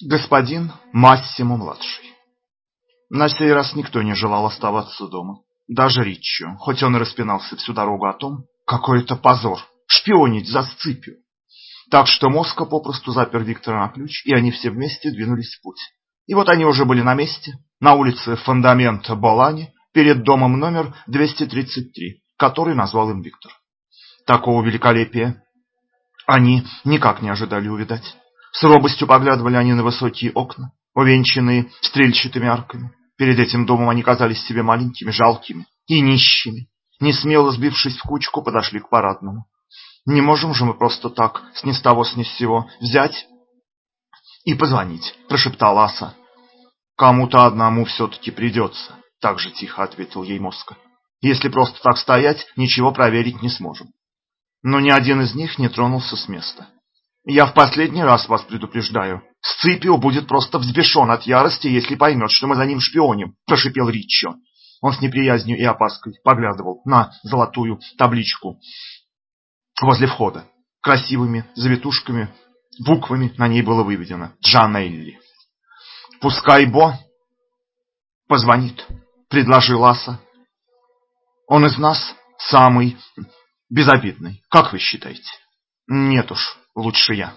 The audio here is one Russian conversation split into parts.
господин Массимо-младший. На сей раз никто не желал оставаться дома. Даже Риччо, хоть он и распинался всю дорогу о том, какой это позор, шпионить за Сципио. Так что Моска попросту запер Виктора на ключ, и они все вместе двинулись в путь. И вот они уже были на месте, на улице Фондамента Болани, перед домом номер 233, который назвал им Виктор. Такого великолепия они никак не ожидали увидать. С робостью поглядывали они на высокие окна, увенчанные стрельчатыми арками. Перед этим домом они казались себе маленькими, жалкими и нищими. Не смело сбившись в кучку, подошли к парадному. Не можем же мы просто так, с ни с того, с ни с сего, взять и позвонить, прошептала Аса. Кому-то одному все-таки придется, так же тихо ответил ей Моска. Если просто так стоять, ничего проверить не сможем. Но ни один из них не тронулся с места. Я в последний раз вас предупреждаю. Сципио будет просто взбешен от ярости, если поймет, что мы за ним шпионим, прошипел Риччо. Он с неприязнью и опаской поглядывал на золотую табличку возле входа. Красивыми завитушками, буквами на ней было выведено «Джанелли». «Пускай Бо позвонит», — предложил Аса. «Он из нас самый безобидный, как вы считаете?» «Нет уж, лучше я».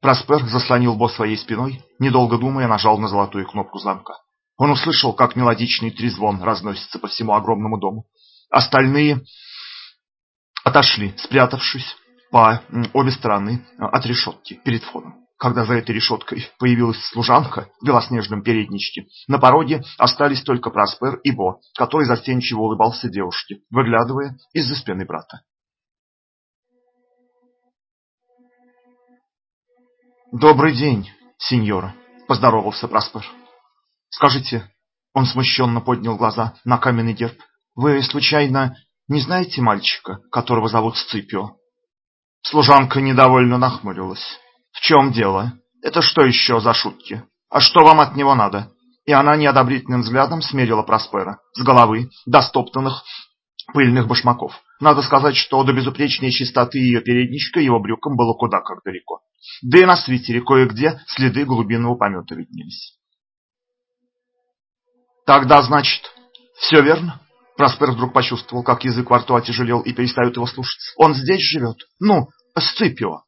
Проспер заслонил Бо своей спиной, недолго думая, нажал на золотую кнопку звонка. Он услышал, как мелодичный трезвон разносится по всему огромному дому. Остальные отошли, спрятавшись по обе стороны от решетки перед входом. Когда за этой решеткой появилась служанка в белоснежном передничке, на пороге остались только Проспер и Бо, который застенчиво улыбался девушке, выглядывая из-за спины брата. «Добрый день, сеньора», — поздоровался Проспер. «Скажите», — он смущенно поднял глаза на каменный герб, «вы, случайно, не знаете мальчика, которого зовут Сципио?» Служанка недовольно нахмурилась. «В чем дело? Это что еще за шутки? А что вам от него надо?» И она неодобрительным взглядом смерила Проспера с головы до стоптанных пыльных башмаков. Надо сказать, что до безупречной чистоты ее передничка его брюкам было куда как далеко. Да и на свитере кое-где следы глубинного помета виднелись. Тогда, значит, все верно? Проспер вдруг почувствовал, как язык во рту отяжелел и перестает его слушать. Он здесь живет? Ну, Сципио.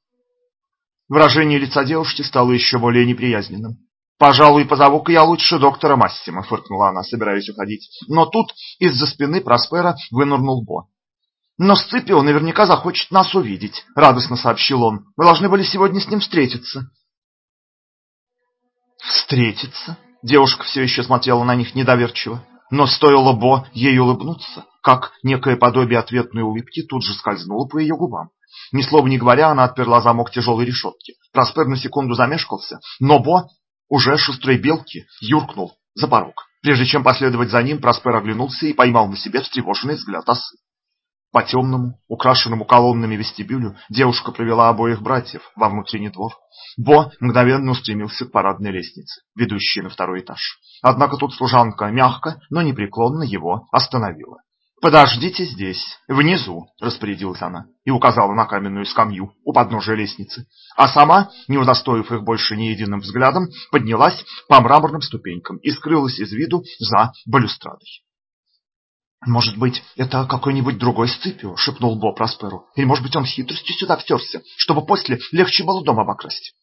Выражение лица девушки стало еще более неприязненным. «Пожалуй, позову-ка я лучше доктора Массима», — фыркнула она, собираясь уходить. Но тут из-за спины Проспера вынырнул Бо. «Но Сципио наверняка захочет нас увидеть», — радостно сообщил он. «Мы должны были сегодня с ним встретиться». «Встретиться?» Девушка все еще смотрела на них недоверчиво. Но стоило Бо ей улыбнуться, как некое подобие ответной улыбки тут же скользнуло по ее губам. Ни слова не говоря, она отперла замок тяжелой решетки. Проспер на секунду замешкался, но Бо уже шустрой белки юркнул за порог. Прежде чем последовать за ним, Проспер оглянулся и поймал на себе встревоженный взгляд осы. По темному, украшенному колоннами вестибюлю девушка провела обоих братьев во внутренний двор. Бо мгновенно устремился к парадной лестнице, ведущей на второй этаж. Однако тут служанка мягко, но непреклонно его остановила. «Подождите здесь, внизу», — распорядилась она и указала на каменную скамью у подножия лестницы, а сама, не удостоив их больше ни единым взглядом, поднялась по мраморным ступенькам и скрылась из виду за балюстрадой. «Может быть, это какой-нибудь другой Сципио?» — шепнул Бо Просперу. «Или, может быть, он хитростью сюда втерся, чтобы после легче было дом обокрасть?»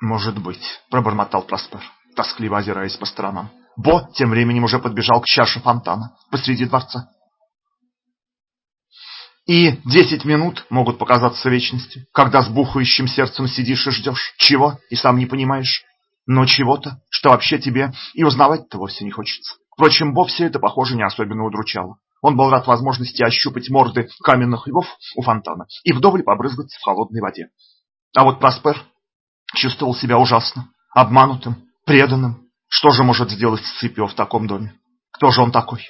«Может быть», — пробормотал Проспер, тоскливо озираясь по сторонам. Бо тем временем уже подбежал к чаше фонтана посреди дворца. И десять минут могут показаться вечностью, когда с бухающим сердцем сидишь и ждешь. Чего? И сам не понимаешь. Но чего-то, что вообще тебе и узнавать-то вовсе не хочется. Впрочем, Бо все это, похоже, не особенно удручало. Он был рад возможности ощупать морды каменных львов у фонтана и вдоволь побрызгаться в холодной воде. А вот Проспер чувствовал себя ужасно, обманутым, преданным. Что же может сделать Сципио в таком доме? Кто же он такой?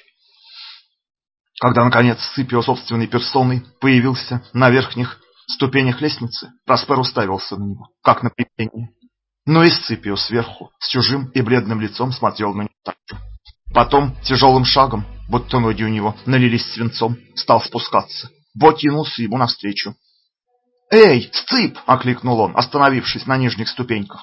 Когда, наконец, Сципио собственной персоной появился на верхних ступенях лестницы, Проспер уставился на него, как на привидение. Но и Сципио сверху, с чужим и бледным лицом смотрел на него так же. Потом тяжелым шагом, будто ноги у него налились свинцом, стал спускаться. Бо кинулся ему навстречу. «Эй, Сцып!» — окликнул он, остановившись на нижних ступеньках.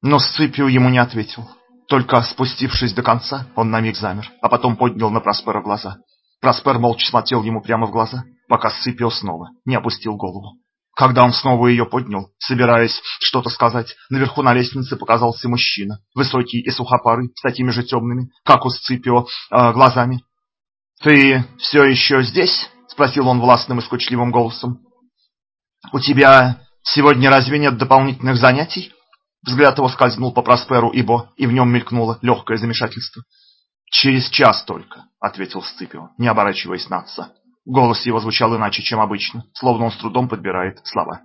Но Сципио ему не ответил. Только спустившись до конца, он на миг замер, а потом поднял на Проспера глаза. Проспер молча смотрел ему прямо в глаза, пока Сципио снова не опустил голову. Когда он снова ее поднял, собираясь что-то сказать, наверху на лестнице показался мужчина, высокий и сухопарый, с такими же темными, как у Сципио, э, глазами. «Ты все еще здесь?» — спросил он властным и скучливым голосом. «У тебя сегодня разве нет дополнительных занятий?» Взгляд его скользнул по Просперу Ибо, и в нем мелькнуло легкое замешательство. «Через час только», — ответил Сципио, не оборачиваясь на отца. Голос его звучал иначе, чем обычно, словно он с трудом подбирает слова.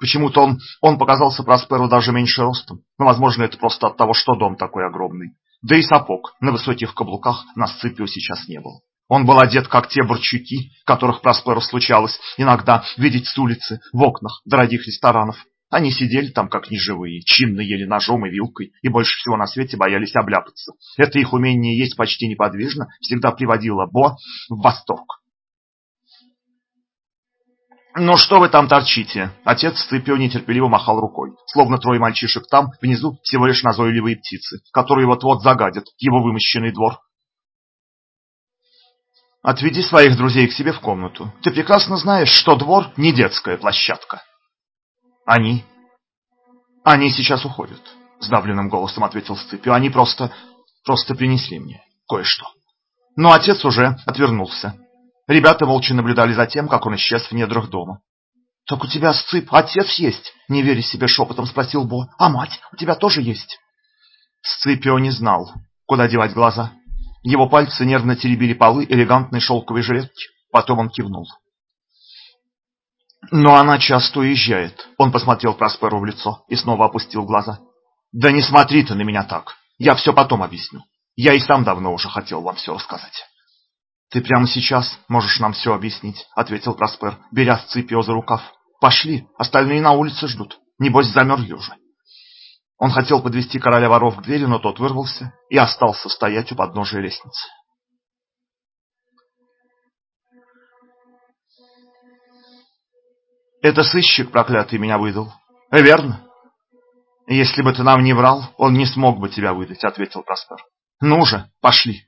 Почему-то он, он показался Просперу даже меньше ростом, но, возможно, это просто от того, что дом такой огромный. Да и сапог на высоких каблуках на Сципио сейчас не был. Он был одет, как те борчуки, которых Просперу случалось иногда видеть с улицы, в окнах дорогих ресторанов. Они сидели там как неживые, чинно ели ножом и вилкой, и больше всего на свете боялись обляпаться. Это их умение есть почти неподвижно всегда приводило Бо в восторг. «Ну что вы там торчите?» Отец Сципио нетерпеливо махал рукой, словно трое мальчишек там, внизу, всего лишь назойливые птицы, которые вот-вот загадят его вымощенный двор. «Отведи своих друзей к себе в комнату. Ты прекрасно знаешь, что двор не детская площадка». Они? Они сейчас уходят, сдавленным голосом ответил Сципио. Они просто просто принесли мне кое-что. Но отец уже отвернулся. Ребята молча наблюдали за тем, как он исчез в недрах дома. «Так у тебя, Сцып, отец есть?» — не веря себе шепотом спросил Бо. «А мать у тебя тоже есть?» Сципио не знал, куда девать глаза. Его пальцы нервно теребили полы элегантной шелковой жилетки. Потом он кивнул. Но она часто уезжает. Он посмотрел Просперу в лицо и снова опустил глаза. Да не смотри ты на меня так. Я все потом объясню. Я и сам давно уже хотел вам все рассказать. Ты прямо сейчас можешь нам все объяснить, ответил Проспер, беря Сципио за рукав. Пошли, остальные на улице ждут. Небось замерзли уже. Он хотел подвести короля воров к двери, но тот вырвался и остался стоять у подножия лестницы. Это сыщик проклятый меня выдал. Э, верно? Если бы ты нам не врал, он не смог бы тебя выдать, ответил Проспер. Ну же, пошли.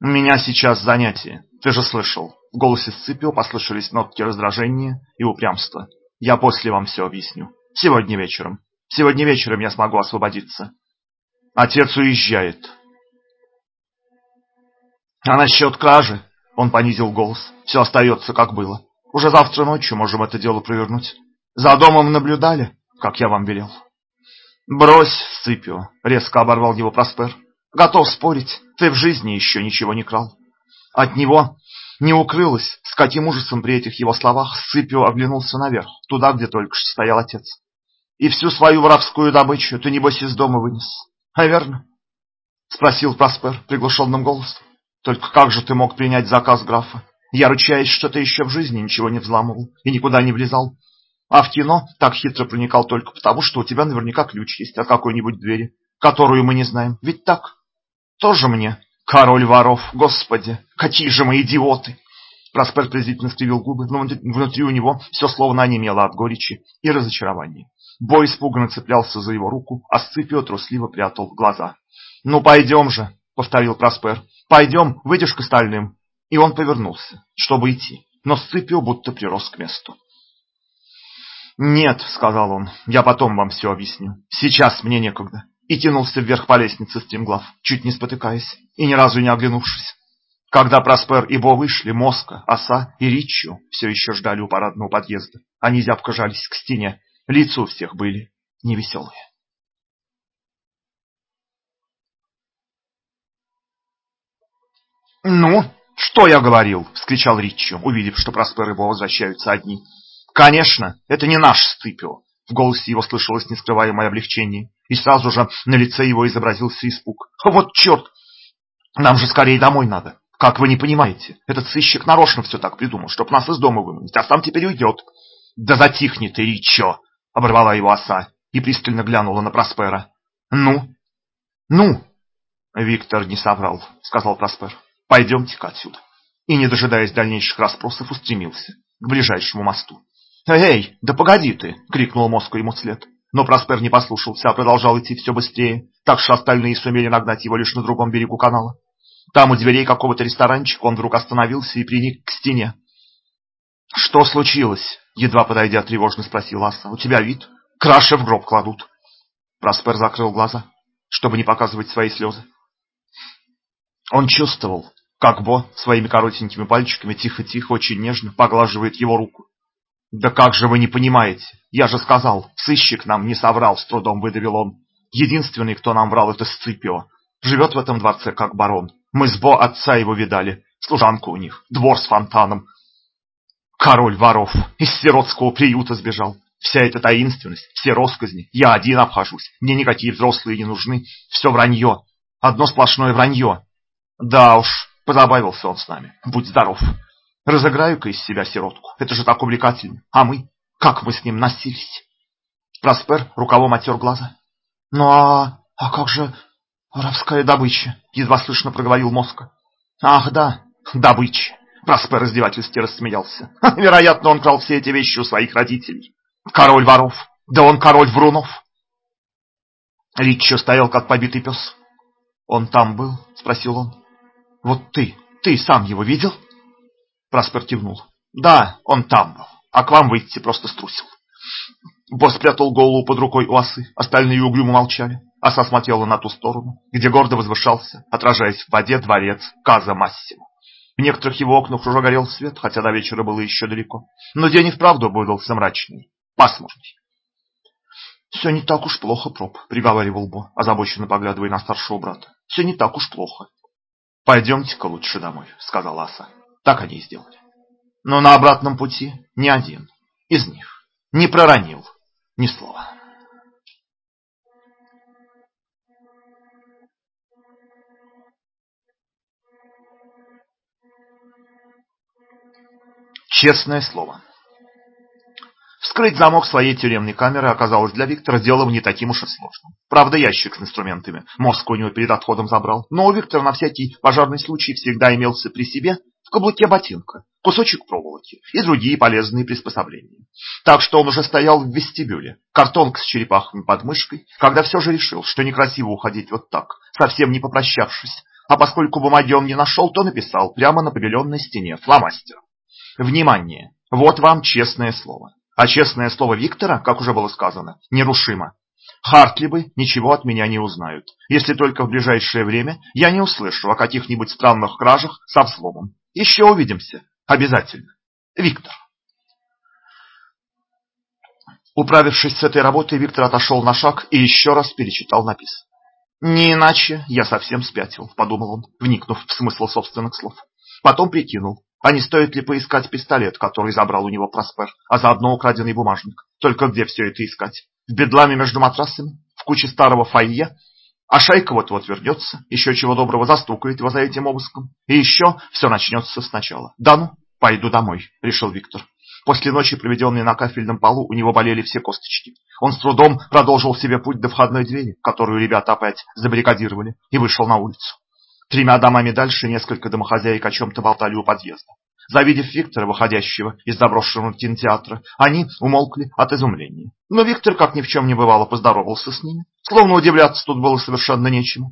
У меня сейчас занятие. Ты же слышал. В голосе Сципио послышались нотки раздражения и упрямства. Я после вам все объясню. Сегодня вечером. Сегодня вечером я смогу освободиться. Отец уезжает. А насчет кражи? Он понизил голос. Все остается, как было. Уже завтра ночью можем это дело провернуть. За домом наблюдали, как я вам велел. Брось, Сципио, резко оборвал его Проспер. Готов спорить, ты в жизни еще ничего не крал. От него не укрылось, с каким ужасом при этих его словах Сципио оглянулся наверх, туда, где только что стоял отец. И всю свою воровскую добычу ты, небось, из дома вынес. А верно? Спросил Проспер приглушенным голосом. Только как же ты мог принять заказ графа? Я ручаюсь, что ты еще в жизни ничего не взламывал и никуда не влезал. А в кино так хитро проникал только потому, что у тебя наверняка ключ есть от какой-нибудь двери, которую мы не знаем. Ведь так? Тоже мне король воров, господи, какие же мы идиоты!» Проспер презрительно скривил губы, но внутри у него все словно онемело от горечи и разочарования. Бой испуганно цеплялся за его руку, а Сципио трусливо прятал глаза. «Ну, пойдем же», — повторил Проспер. «Пойдем, выйдешь к остальным. И он повернулся, чтобы идти, но Сципио будто прирос к месту. «Нет», — сказал он, — «я потом вам все объясню. Сейчас мне некогда». И тянулся вверх по лестнице стремглав, чуть не спотыкаясь и ни разу не оглянувшись. Когда Проспер и Бо вышли, Моска, Оса и Риччо все еще ждали у парадного подъезда. Они зябко жались к стене, лица у всех были невеселые. «Ну?» «Что я говорил?» — вскричал Риччо, увидев, что Проспер и Бо возвращаются одни. «Конечно, это не наш Стыпио!» В голосе его слышалось нескрываемое облегчение, и сразу же на лице его изобразился испуг. «Вот черт! Нам же скорее домой надо! Как вы не понимаете, этот сыщик нарочно все так придумал, чтоб нас из дома выманить, а сам теперь уйдет!» «Да затихни ты, Риччо!» — оборвала его оса и пристально глянула на Проспера. «Ну? Ну?» «Виктор не соврал», — сказал Проспер. Пойдемте-ка отсюда. И, не дожидаясь дальнейших расспросов, устремился к ближайшему мосту. «Эй, да погоди ты!» — крикнул мозг ему вслед. Но Проспер не послушался, а продолжал идти все быстрее, так что остальные сумели нагнать его лишь на другом берегу канала. Там у дверей какого-то ресторанчика он вдруг остановился и приник к стене. «Что случилось?» — едва подойдя, тревожно спросил Аса. «У тебя вид? Краши в гроб кладут». Проспер закрыл глаза, чтобы не показывать свои слезы. Он чувствовал, как Бо своими коротенькими пальчиками тихо-тихо, очень нежно поглаживает его руку. «Да как же вы не понимаете? Я же сказал, сыщик нам не соврал», — с трудом выдавил он. «Единственный, кто нам врал, это Сципио. Живет в этом дворце как барон. Мы с Бо отца его видали. Служанка у них, двор с фонтаном. Король воров из сиротского приюта сбежал. Вся эта таинственность, все росказни, я один обхожусь. Мне никакие взрослые не нужны. Все вранье. Одно сплошное вранье. Да уж, позабавился он с нами. Будь здоров. Разыграю-ка из себя сиротку. Это же так увлекательно. А мы? Как мы с ним носились? Проспер рукавом отер глаза. Ну а, а как же воровская добыча? Едва слышно проговорил мозг. Ах да, добыча. Проспер издевательски рассмеялся. Вероятно, он крал все эти вещи у своих родителей. Король воров. Да он король врунов. Риччо стоял, как побитый пес. «Он там был?» — спросил он. «Вот ты, ты сам его видел?» Праспер кивнул. Да, он там был, а к вам выйти просто струсил. Босс спрятал голову под рукой у осы, остальные угрюмо молчали. Оса смотрела на ту сторону, где гордо возвышался, отражаясь в воде, дворец Каза Массимо. В некоторых его окнах уже горел свет, хотя до вечера было еще далеко. Но день и вправду выдался мрачный, пасмурный. «Все не так уж плохо, проб», — приговаривал Бо, озабоченно поглядывая на старшего брата. «Все не так уж плохо». «Пойдемте-ка лучше домой», — сказала Аса. Так они и сделали. Но на обратном пути ни один из них не проронил ни слова. Честное слово. Вскрыть замок своей тюремной камеры оказалось для Виктора делом не таким уж и сложным. Правда, ящик с инструментами мозг у него перед отходом забрал, но у Виктора на всякий пожарный случай всегда имелся при себе в каблуке ботинка, кусочек проволоки и другие полезные приспособления. Так что он уже стоял в вестибюле, картонка с черепахами под мышкой, когда все же решил, что некрасиво уходить вот так, совсем не попрощавшись, а поскольку бумаги он не нашел, то написал прямо на побеленной стене фломастером. Внимание! Вот вам честное слово. А честное слово Виктора, как уже было сказано, нерушимо. Хартлибы ничего от меня не узнают, если только в ближайшее время я не услышу о каких-нибудь странных кражах со взломом. Еще увидимся. Обязательно. Виктор. Управившись с этой работой, Виктор отошел на шаг и еще раз перечитал написанное. «Не иначе я совсем спятил», — подумал он, вникнув в смысл собственных слов. Потом прикинул, а не стоит ли поискать пистолет, который забрал у него Проспер, а заодно украденный бумажник. Только где все это искать? В бедламе между матрасами? В куче старого фойе? А шайка вот-вот вернется, еще чего доброго застукает его за этим обыском. И еще все начнется сначала. Да ну, пойду домой, решил Виктор. После ночи, проведенной на кафельном полу, у него болели все косточки. Он с трудом продолжил себе путь до входной двери, которую ребята опять забаррикадировали, и вышел на улицу. Тремя домами дальше несколько домохозяек о чем-то болтали у подъезда. Завидев Виктора, выходящего из заброшенного кинотеатра, они умолкли от изумления. Но Виктор, как ни в чем не бывало, поздоровался с ними, словно удивляться тут было совершенно нечему.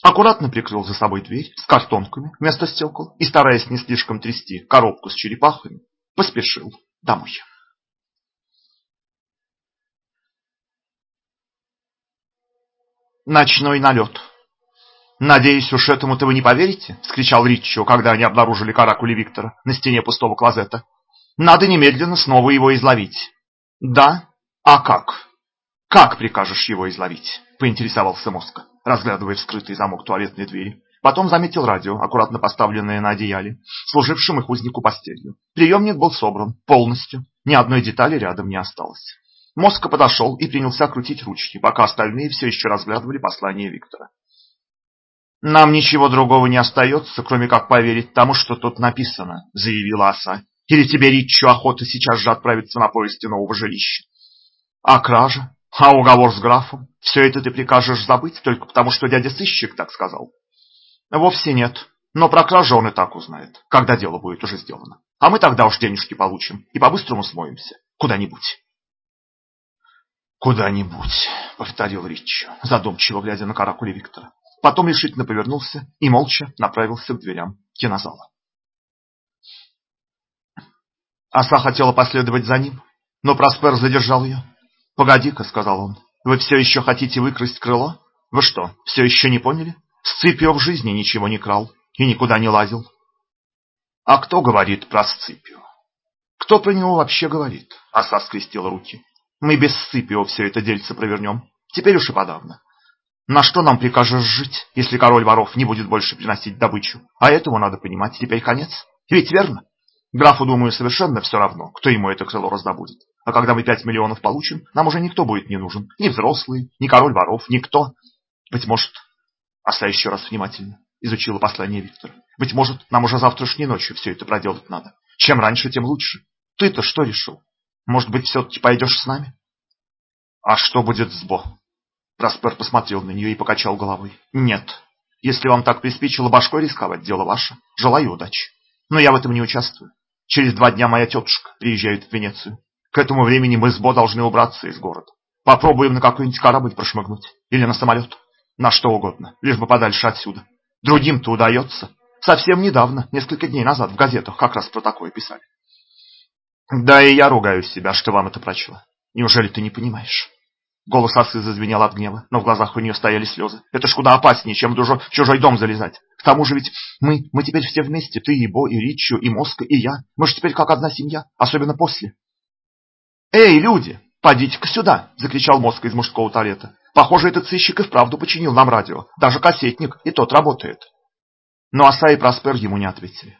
Аккуратно прикрыл за собой дверь с картонками вместо стекол и, стараясь не слишком трясти коробку с черепахами, поспешил домой. Ночной налет «Надеюсь, уж этому-то вы не поверите?» — вскричал Риччо, когда они обнаружили каракули Виктора на стене пустого клозета. «Надо немедленно снова его изловить». «Да? А как?» «Как прикажешь его изловить?» — поинтересовался Моска, разглядывая вскрытый замок туалетной двери. Потом заметил радио, аккуратно поставленное на одеяле, служившем их узнику постелью. Приемник был собран полностью, ни одной детали рядом не осталось. Моска подошел и принялся крутить ручки, пока остальные все еще разглядывали послание Виктора. «Нам ничего другого не остается, кроме как поверить тому, что тут написано», — заявила Аса. «Или тебе, Риччо, охота сейчас же отправиться на поиски нового жилища?» «А кража? А уговор с графом? Все это ты прикажешь забыть, только потому что дядя сыщик так сказал?» «Вовсе нет. Но про кражу он и так узнает, когда дело будет уже сделано. А мы тогда уж денежки получим и по-быстрому смоемся. Куда-нибудь. «Куда-нибудь», — повторил Риччо, задумчиво глядя на каракули Виктора. Потом решительно повернулся и молча направился к дверям кинозала. Оса хотела последовать за ним, но Проспер задержал ее. «Погоди-ка», — сказал он, — «вы все еще хотите выкрасть крыло? Вы что, все еще не поняли? Сципио в жизни ничего не крал и никуда не лазил». «А кто говорит про Сципио? Кто про него вообще говорит?» Оса скрестила руки. «Мы без Сципио все это дельце провернем. Теперь уж и подавно. На что нам прикажешь жить, если король воров не будет больше приносить добычу? А этому надо понимать, теперь конец. Ведь верно? Графу, думаю, совершенно все равно, кто ему это крыло раздобудет. А когда мы пять миллионов получим, нам уже никто будет не нужен. Ни взрослые, ни король воров, никто. Быть может, Оса еще раз внимательно изучила послание Виктора. Быть может, нам уже завтрашней ночью все это проделать надо. Чем раньше, тем лучше. Ты-то что решил? Может быть, все-таки пойдешь с нами? А что будет с Бо? Праспер посмотрел на нее и покачал головой. Нет. Если вам так приспичило башкой рисковать, дело ваше. Желаю удачи. Но я в этом не участвую. Через два дня моя тетушка приезжает в Венецию. К этому времени мы с Бо должны убраться из города. Попробуем на какой-нибудь корабль прошмыгнуть. Или на самолет. На что угодно, лишь бы подальше отсюда. Другим-то удается. Совсем недавно, несколько дней назад, в газетах как раз про такое писали. Да и я ругаю себя, что вам это прочла. Неужели ты не понимаешь? Голос осы зазвенел от гнева, но в глазах у нее стояли слезы. Это ж куда опаснее, чем в чужой дом залезать. К тому же ведь мы, мы теперь все вместе, ты и Бо, и Ричу, и Моска, и я. Мы же теперь как одна семья, особенно после. Эй, люди, подите-ка сюда, закричал Моска из мужского туалета. Похоже, этот сыщик и вправду починил нам радио. Даже кассетник, и тот работает. Но Оса и Проспер ему не ответили.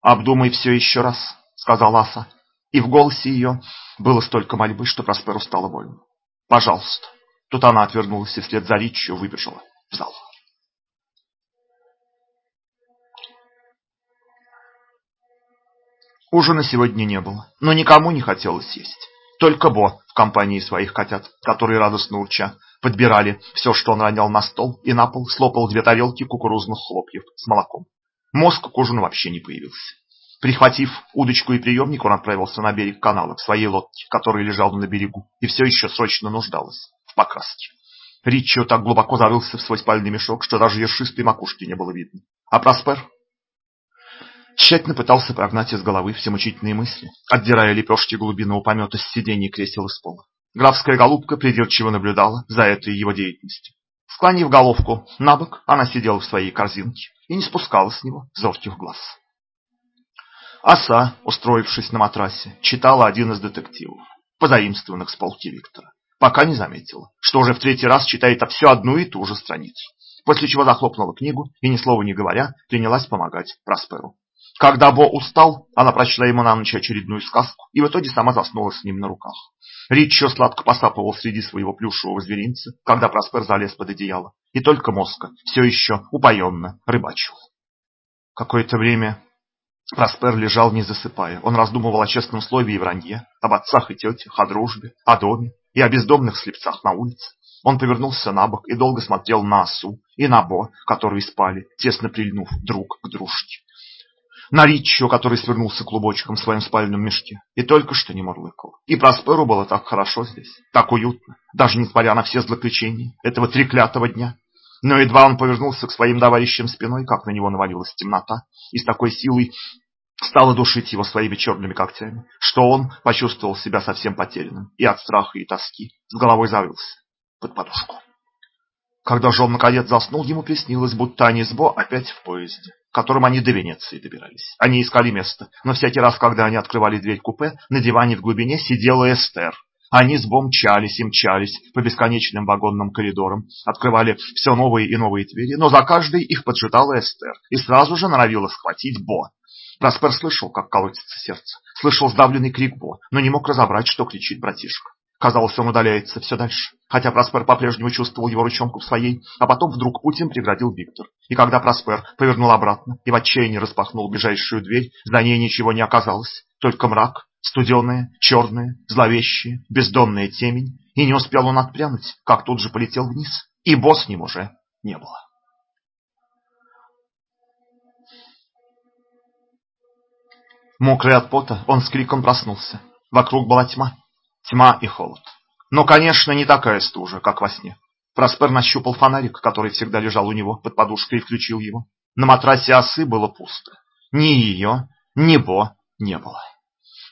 «Обдумай все еще раз», — сказала Аса. И в голосе ее было столько мольбы, что Просперу стало больно. Пожалуйста. Тут она отвернулась и вслед за Ричью выбежала в зал. Ужина сегодня не было, но никому не хотелось есть. Только Бо в компании своих котят, которые радостно урча подбирали все, что он ронял на стол, и на пол слопал две тарелки кукурузных хлопьев с молоком. Мозг к ужину вообще не появился. Прихватив удочку и приемник, он отправился на берег канала в своей лодке, которая лежала на берегу и все еще срочно нуждалась в покраске. Ричио так глубоко зарылся в свой спальный мешок, что даже ершистой макушки не было видно. А Проспер тщательно пытался прогнать из головы все мучительные мысли, отдирая лепешки глубинного помета с сидений кресел и с пола. Графская голубка придирчиво наблюдала за этой его деятельностью. Склонив головку на бок, она сидела в своей корзинке и не спускала с него зорких глаз. Оса, устроившись на матрасе, читала один из детективов, позаимствованных с полки Виктора, пока не заметила, что уже в третий раз читает всю одну и ту же страницу, после чего захлопнула книгу и, ни слова не говоря, принялась помогать Просперу. Когда Бо устал, она прочла ему на ночь очередную сказку и в итоге сама заснула с ним на руках. Ричо сладко посапывал среди своего плюшевого зверинца, когда Проспер залез под одеяло, и только Моска все еще упоенно рыбачил. Какое-то время Проспер лежал не засыпая. Он раздумывал о честном слове и вранье, об отцах и тетях, о дружбе, о доме и о бездомных слепцах на улице. Он повернулся на бок и долго смотрел на Асу и на Бо, которые спали, тесно прильнув друг к дружке. На Риччо, который свернулся клубочком в своем спальном мешке, и только что не мурлыкал. И Просперу было так хорошо здесь, так уютно, даже несмотря на все злоключения этого треклятого дня. Но едва он повернулся к своим товарищам спиной, как на него навалилась темнота, и с такой силой стала душить его своими черными когтями, что он почувствовал себя совсем потерянным и от страха и тоски с головой зарылся под подушку. Когда же он наконец заснул, ему приснилось, будто они с Бо опять в поезде, которым они до Венеции добирались. Они искали место, но всякий раз, когда они открывали дверь купе, на диване в глубине сидела Эстер, они с Бом мчались и мчались по бесконечным вагонным коридорам, открывали все новые и новые двери, но за каждой их поджидала Эстер и сразу же норовила схватить Бо. Праспер слышал, как колотится сердце, слышал сдавленный крик Бо, но не мог разобрать, что кричит братишка. Казалось, он удаляется все дальше, хотя Проспер по-прежнему чувствовал его ручонку в своей, а потом вдруг Путин преградил Виктор. И когда Проспер повернул обратно и в отчаянии распахнул ближайшую дверь, за ней ничего не оказалось, только мрак, студеная, черная, зловещая, бездонная темень, и не успел он отпрянуть, как тут же полетел вниз, и босс с ним уже не было. Мокрый от пота, он с криком проснулся. Вокруг была тьма. Тьма и холод. Но, конечно, не такая стужа, как во сне. Проспер нащупал фонарик, который всегда лежал у него под подушкой, и включил его. На матрасе осы было пусто. Ни ее, ни Бо не было.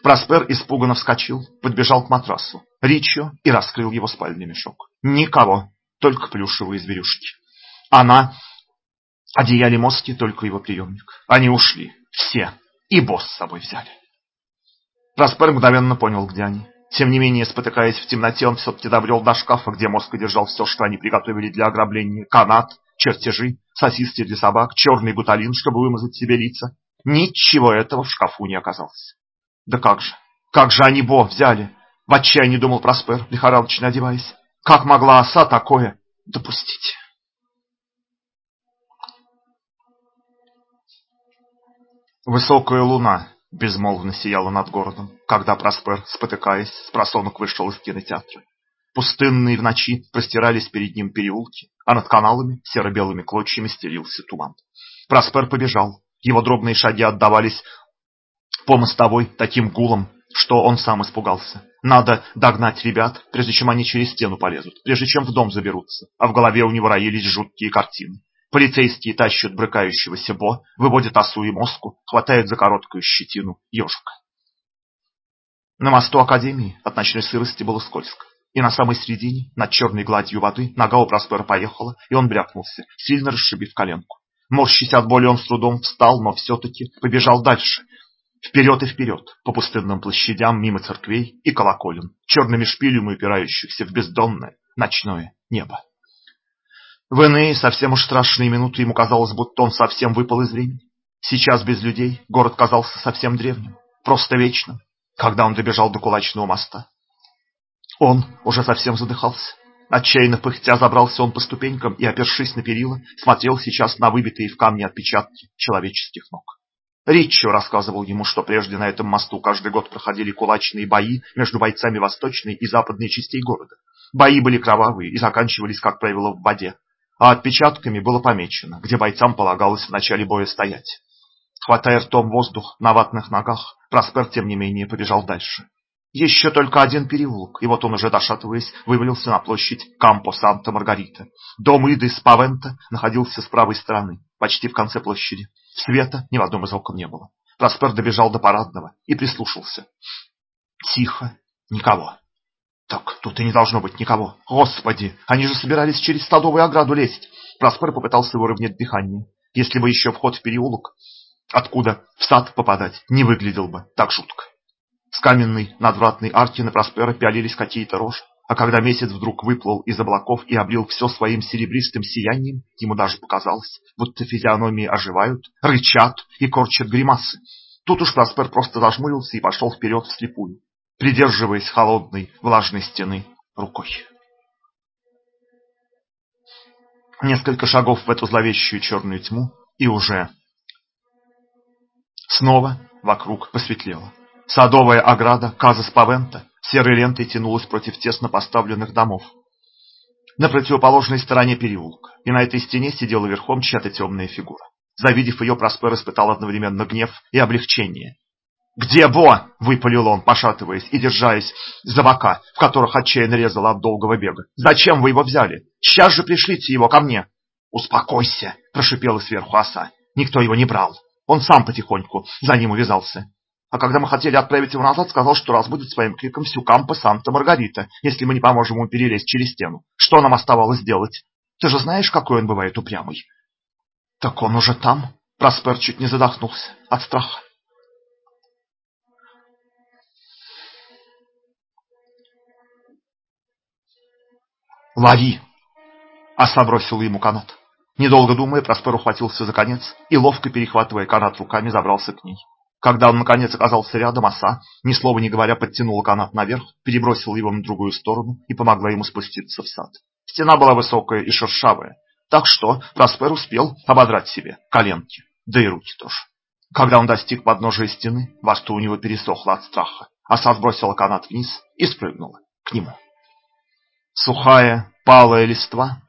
Проспер испуганно вскочил, подбежал к матрасу, Ричо и раскрыл его спальный мешок. Никого, только плюшевые зверюшки. Она, одеяли мозги, только его приемник. Они ушли, все, и босс с собой взяли. Проспер мгновенно понял, где они. Тем не менее, спотыкаясь в темноте, он все-таки добрел до шкафа, где мозг держал все, что они приготовили для ограбления. Канат, чертежи, сосиски для собак, черный гуталин, чтобы вымазать себе лица. Ничего этого в шкафу не оказалось. Да как же, как же они Бо взяли? В отчаянии думал Проспер, лихорадочно одеваясь. Как могла оса такое допустить? Высокая луна безмолвно сияла над городом, когда Проспер, спотыкаясь, с просонок вышел из кинотеатра. Пустынные в ночи простирались перед ним переулки, а над каналами серо-белыми клочьями стелился туман. Проспер побежал. Его дробные шаги отдавались по мостовой таким гулом, что он сам испугался. Надо догнать ребят, прежде чем они через стену полезут, прежде чем в дом заберутся. А в голове у него роились жуткие картины. Полицейские тащат брыкающегося Бо, выводят осу и моску, хватают за короткую щетину ежика. На мосту Академии от ночной сырости было скользко. И на самой середине, над черной гладью воды, нога у Проспера поехала, и он брякнулся, сильно расшибив коленку. Морщись от боли, он с трудом встал, но все-таки побежал дальше. Вперед и вперед, по пустынным площадям, мимо церквей и колоколен, черными шпилями упирающихся в бездонное ночное небо. В иные, совсем уж страшные минуты ему казалось, будто он совсем выпал из времени. Сейчас без людей город казался совсем древним, просто вечным, когда он добежал до кулачного моста. Он уже совсем задыхался. Отчаянно пыхтя забрался он по ступенькам и, опершись на перила, смотрел сейчас на выбитые в камне отпечатки человеческих ног. Риччо рассказывал ему, что прежде на этом мосту каждый год проходили кулачные бои между бойцами восточной и западной частей города. Бои были кровавые и заканчивались, как правило, в воде а отпечатками было помечено, где бойцам полагалось в начале боя стоять. Хватая ртом воздух на ватных ногах, Проспер, тем не менее, побежал дальше. Еще только один переулок, и вот он уже, дошатываясь, вывалился на площадь Кампо Санта-Маргарита. Дом Иды Спавента находился с правой стороны, почти в конце площади. Света ни в одном из окон не было. Проспер добежал до парадного и прислушался. Тихо, никого. Так, тут и не должно быть никого. Господи, они же собирались через стадовую ограду лезть. Проспер попытался выровнять дыхание. Если бы еще вход в переулок, откуда в сад попадать, не выглядел бы так жутко. С каменной надвратной арки на Проспера пялились какие-то рожи, а когда месяц вдруг выплыл из облаков и облил все своим серебристым сиянием, ему даже показалось, будто физиономии оживают, рычат и корчат гримасы. Тут уж Проспер просто зажмурился и пошел вперед вслепую придерживаясь холодной влажной стены рукой. Несколько шагов в эту зловещую черную тьму, и уже снова вокруг посветлело. Садовая ограда Казас Павента серой лентой тянулась против тесно поставленных домов. На противоположной стороне переулка, и на этой стене сидела верхом чья-то темная фигура. Завидев ее, Проспер испытал одновременно гнев и облегчение. «Где Бо?» — выпалил он, пошатываясь и держась за бока, в которых отчаянно резало от долгого бега. «Зачем вы его взяли? Сейчас же пришлите его ко мне!» «Успокойся!» — прошипела сверху оса. «Никто его не брал. Он сам потихоньку за ним увязался. А когда мы хотели отправить его назад, сказал, что разбудит своим криком всю кампо Санта-Маргарита, если мы не поможем ему перелезть через стену. Что нам оставалось делать? Ты же знаешь, какой он бывает упрямый?» «Так он уже там?» Проспер чуть не задохнулся от страха. «Лови!» Оса бросила ему канат. Недолго думая, Проспер ухватился за конец и, ловко перехватывая канат руками, забрался к ней. Когда он, наконец, оказался рядом, оса, ни слова не говоря, подтянула канат наверх, перебросила его на другую сторону и помогла ему спуститься в сад. Стена была высокая и шершавая, так что Проспер успел ободрать себе коленки, да и руки тоже. Когда он достиг подножия стены, во рту у него пересохло от страха. Оса сбросила канат вниз и спрыгнула к нему. Сухая, палая листва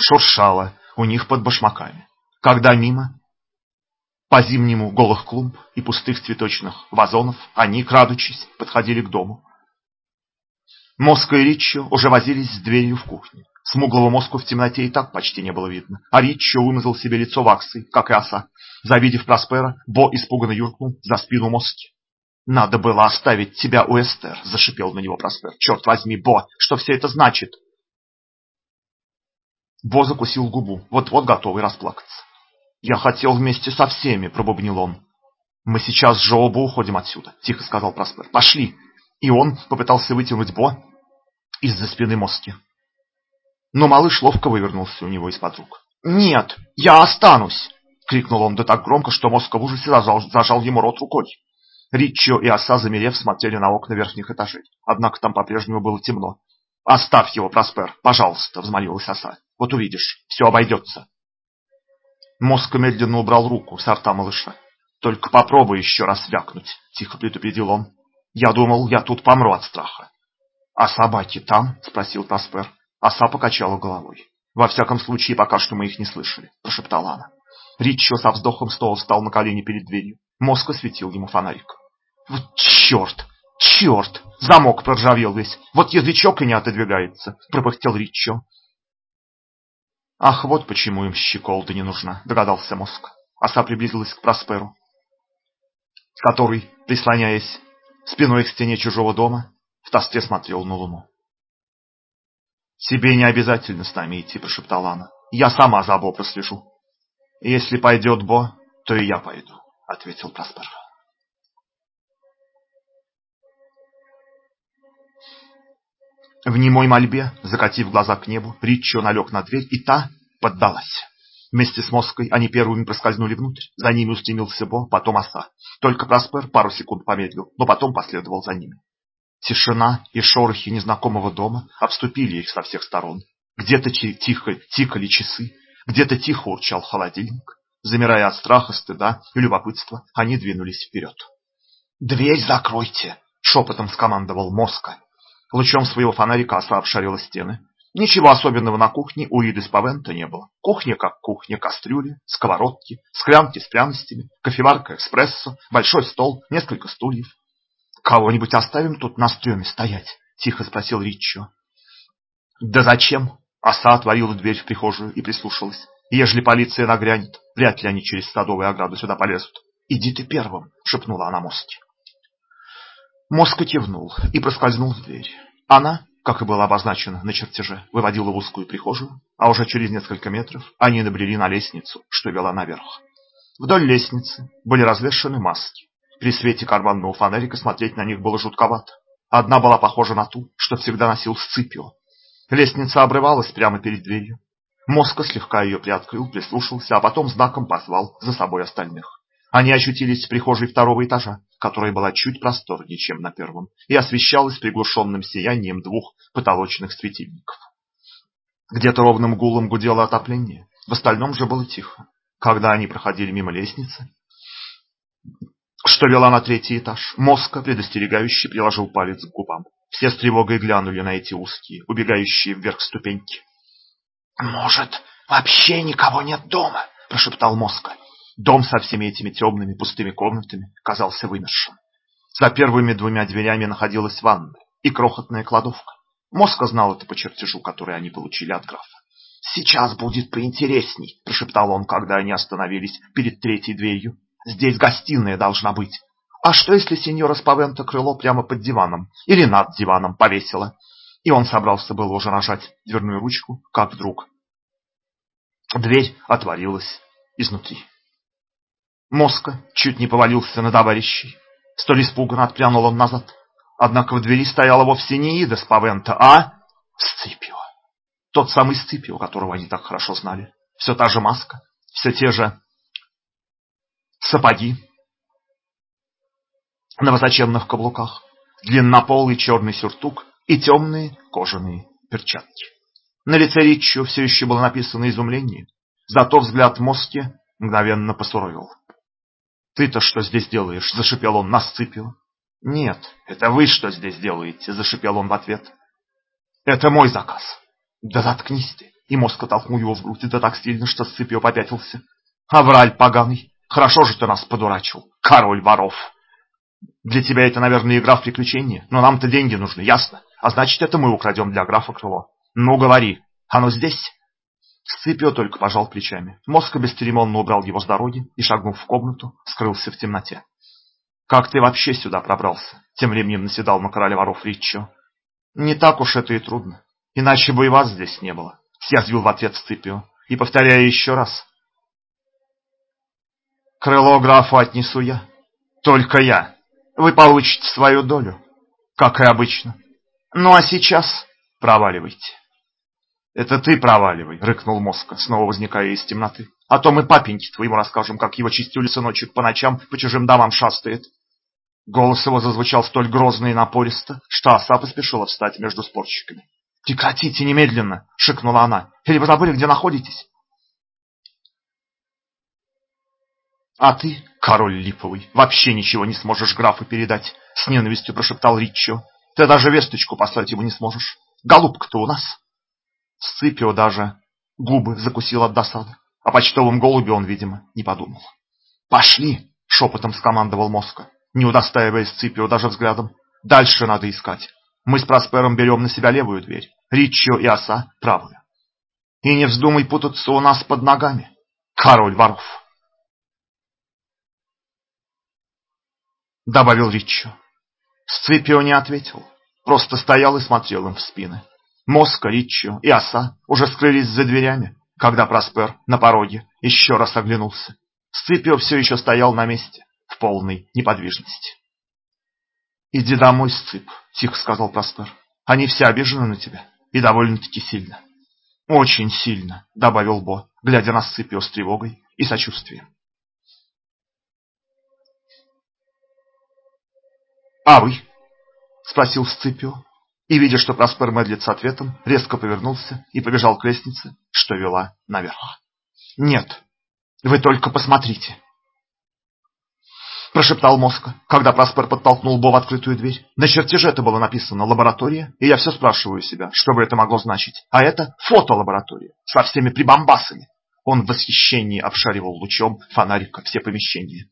шуршала у них под башмаками, когда мимо По-зимнему голых клумб и пустых цветочных вазонов они, крадучись, подходили к дому. Моска и Риччо уже возились с дверью в кухне. Смуглого мозга в темноте и так почти не было видно, а Риччо вымазал себе лицо ваксой, как и оса. Завидев Проспера, Бо испуганно юркнул за спину Моски. «Надо было оставить тебя у Эстер», — зашипел на него Проспер. «Черт возьми, Бо, что все это значит?» Бо закусил губу, вот-вот готовый расплакаться. «Я хотел вместе со всеми», — пробубнил он. «Мы сейчас же оба уходим отсюда», — тихо сказал Проспер. «Пошли!» И он попытался вытянуть Бо из-за спины Моски. Но малыш ловко вывернулся у него из-под рук. «Нет, я останусь!» — крикнул он да так громко, что Моска в ужасе зажал, зажал ему рот рукой. Риччо и оса, замерев, смотрели на окна верхних этажей. Однако там по-прежнему было темно. «Оставь его, Проспер, пожалуйста!» — взмолилась оса. «Вот увидишь, все обойдется!» Моска медленно убрал руку с рта малыша. «Только попробуй еще раз вякнуть», — тихо предупредил он. «Я думал, я тут помру от страха». «А собаки там?» — спросил Таспер. Оса покачала головой. «Во всяком случае, пока что мы их не слышали», — прошептала она. Риччо со вздохом снова встал на колени перед дверью. Мозг осветил ему фонарик. «Вот черт! Черт! Замок проржавел весь! Вот язычок и не отодвигается!» — пропыхтел Риччо. Ах, вот почему им щеколда не нужна, догадался мозг. Оса приблизилась к Просперу, который, прислоняясь спиной к стене чужого дома, в тоске смотрел на луну. «Тебе не обязательно с нами идти», — прошептала она. «Я сама за Бо прослежу». «Если пойдет Бо, то и я пойду», — ответил Проспер. В немой мольбе, закатив глаза к небу, Риччо налег на дверь, и та поддалась. Вместе с Моской они первыми проскользнули внутрь. За ними устремился Бо, потом оса. Только Проспер пару секунд помедлил, но потом последовал за ними. Тишина и шорохи незнакомого дома обступили их со всех сторон. Где-то тихо тикали часы, где-то тихо урчал холодильник. Замирая от страха, стыда и любопытства, они двинулись вперед. «Дверь закройте!» — шепотом скомандовал Моска. Лучом своего фонарика оса обшарила стены. Ничего особенного на кухне у Иды Спавента не было. Кухня как кухня, кастрюли, сковородки, склянки с пряностями, кофеварка, эспрессо, большой стол, несколько стульев. «Кого-нибудь оставим тут на стреме стоять?» — тихо спросил Риччо. «Да зачем?» — оса отворила дверь в прихожую и прислушалась. «Ежели полиция нагрянет, вряд ли они через садовую ограду сюда полезут. Иди ты первым!» — шепнула она мостке. Моска кивнул и проскользнул в дверь. Она, как и было обозначено на чертеже, выводила в узкую прихожую, а уже через несколько метров они набрели на лестницу, что вела наверх. Вдоль лестницы были развешаны маски. При свете карманного фонарика смотреть на них было жутковато. Одна была похожа на ту, что всегда носил Сципио. Лестница обрывалась прямо перед дверью. Моска слегка ее приоткрыл, прислушался, а потом знаком позвал за собой остальных. Они очутились в прихожей второго этажа, которая была чуть просторнее, чем на первом, и освещалась приглушенным сиянием двух потолочных светильников. Где-то ровным гулом гудело отопление, в остальном же было тихо. Когда они проходили мимо лестницы, что вела на третий этаж, Моска предостерегающе приложил палец к губам. Все с тревогой глянули на эти узкие, убегающие вверх ступеньки. «Может, вообще никого нет дома?» – прошептал Моска. Дом со всеми этими темными пустыми комнатами казался вымершим. За первыми двумя дверями находилась ванна и крохотная кладовка. Моска знал это по чертежу, который они получили от графа. «Сейчас будет поинтересней», – прошептал он, когда они остановились перед третьей дверью. «Здесь гостиная должна быть. А что, если сеньора Спавента крыло прямо под диваном или над диваном повесила?» И он собрался было уже нажать дверную ручку, как вдруг дверь отворилась изнутри. Моска чуть не повалился на товарищей. Столь испуганно отпрянул он назад. Однако в двери стояла вовсе не Ида Спавента, а Сципио. Тот самый Сципио, которого они так хорошо знали. Все та же маска, все те же сапоги на высоченных каблуках, длиннополый черный сюртук и темные кожаные перчатки. На лице Риччо все еще было написано изумление, зато взгляд Моски мгновенно посуровил. «Ты-то что здесь делаешь?» – зашипел он на Сципио. «Нет, это вы что здесь делаете?» – зашипел он в ответ. «Это мой заказ». «Да заткнись ты!» И мозг толкнул его в грудь, да так сильно, что Сципио попятился. «Авраль поганый! Хорошо же ты нас подурачил, король воров. Для тебя это, наверное, игра в приключения, но нам-то деньги нужны, ясно? А значит, это мы украдем для графа крыло. Ну, говори, оно здесь?» Сципио только пожал плечами. Мозг бесцеремонно убрал его с дороги и, шагнув в комнату, скрылся в темноте. «Как ты вообще сюда пробрался?» Тем временем наседал на короля воров Риччо. «Не так уж это и трудно. Иначе бы и вас здесь не было», — съязвил в ответ Сципио. «И повторяю еще раз. Крыло графу отнесу я. Только я. Вы получите свою долю, как и обычно. Ну а сейчас проваливайте». «Это ты проваливай», — рыкнул Моска, снова возникая из темноты. «А то мы папеньке твоему расскажем, как его чистюля сыночек по ночам по чужим домам шастает». Голос его зазвучал столь грозно и напористо, что оса поспешила встать между спорщиками. «Прекратите немедленно!» — шикнула она. «Или вы забыли, где находитесь?» «А ты, король липовый, вообще ничего не сможешь графу передать!» — с ненавистью прошептал Риччо. «Ты даже весточку послать ему не сможешь. Голубка-то у нас!» Сципио даже губы закусил от досады. О почтовом голубе он, видимо, не подумал. «Пошли!» — шепотом скомандовал Моска, не удостаивая Сципио даже взглядом. «Дальше надо искать. Мы с Проспером берем на себя левую дверь, Риччо и Оса — правую. И не вздумай путаться у нас под ногами, король воров!» Добавил Риччо. Сципио не ответил, просто стоял и смотрел им в спины. Моска, Риччо и Оса уже скрылись за дверями, когда Проспер на пороге еще раз оглянулся. Сципио все еще стоял на месте, в полной неподвижности. «Иди домой, Сцип», — тихо сказал Проспер. «Они все обижены на тебя, и довольно-таки сильно». «Очень сильно», — добавил Бо, глядя на Сципио с тревогой и сочувствием. «А вы?» — спросил Сципио и, видя, что Проспер медлит с ответом, резко повернулся и побежал к лестнице, что вела наверх. «Нет, вы только посмотрите!» Прошептал Моска, когда Проспер подтолкнул Бо в открытую дверь. На чертеже это было написано «лаборатория», и я все спрашиваю себя, что бы это могло значить. А это фотолаборатория, со всеми прибамбасами. Он в восхищении обшаривал лучом фонарика все помещения.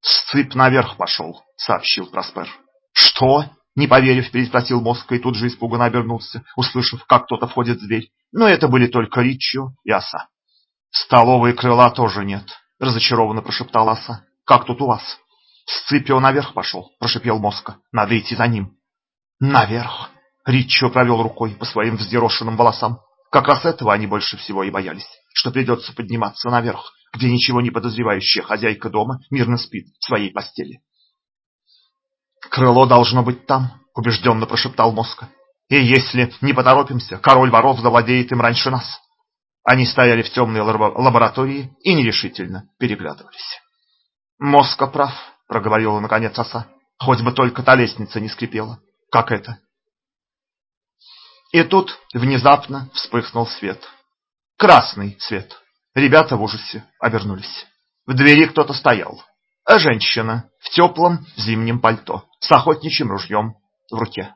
«Сцып наверх пошел», — сообщил Проспер. «Что?» Не поверив, переспросил Моска и тут же испуганно обернулся, услышав, как кто-то входит в дверь. Но это были только Риччо и Оса. «Столовой крыла тоже нет», — разочарованно прошептал Оса. «Как тут у вас?» «Сципио наверх пошел», — прошепел Моска. «Надо идти за ним». «Наверх?» — Риччо провел рукой по своим взъерошенным волосам. Как раз этого они больше всего и боялись, что придется подниматься наверх, где ничего не подозревающая хозяйка дома мирно спит в своей постели. «Крыло должно быть там», — убежденно прошептал Моска. «И если не поторопимся, король воров завладеет им раньше нас». Они стояли в темной лаборатории и нерешительно переглядывались. «Моска прав», — проговорила наконец оса. «Хоть бы только та лестница не скрипела. Как это?» И тут внезапно вспыхнул свет. Красный свет. Ребята в ужасе обернулись. В двери кто-то стоял а женщина в теплом зимнем пальто с охотничьим ружьем в руке.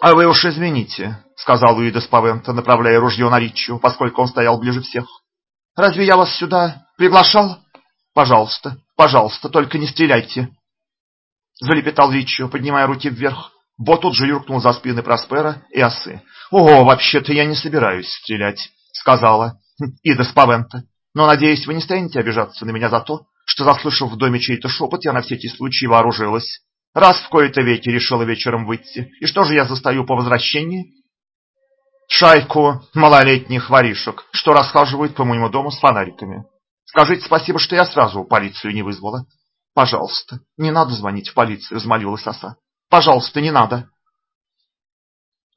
«А вы уж извините», — сказал Уида Спавента, направляя ружье на Риччу, поскольку он стоял ближе всех. «Разве я вас сюда приглашал? Пожалуйста, пожалуйста, только не стреляйте!» Залепетал Риччо, поднимая руки вверх. Бо тут же юркнул за спины Проспера и осы. «О, вообще-то я не собираюсь стрелять», — сказала Ида Спавента. «Но, надеюсь, вы не станете обижаться на меня за то, заслышав в доме чей-то шепот, я на всякий случай вооружилась. Раз в кои-то веки решила вечером выйти. И что же я застаю по возвращении? Шайку малолетних воришек, что расхаживают по моему дому с фонариками. Скажите спасибо, что я сразу полицию не вызвала. Пожалуйста, не надо звонить в полицию, взмолилась оса. Пожалуйста, не надо.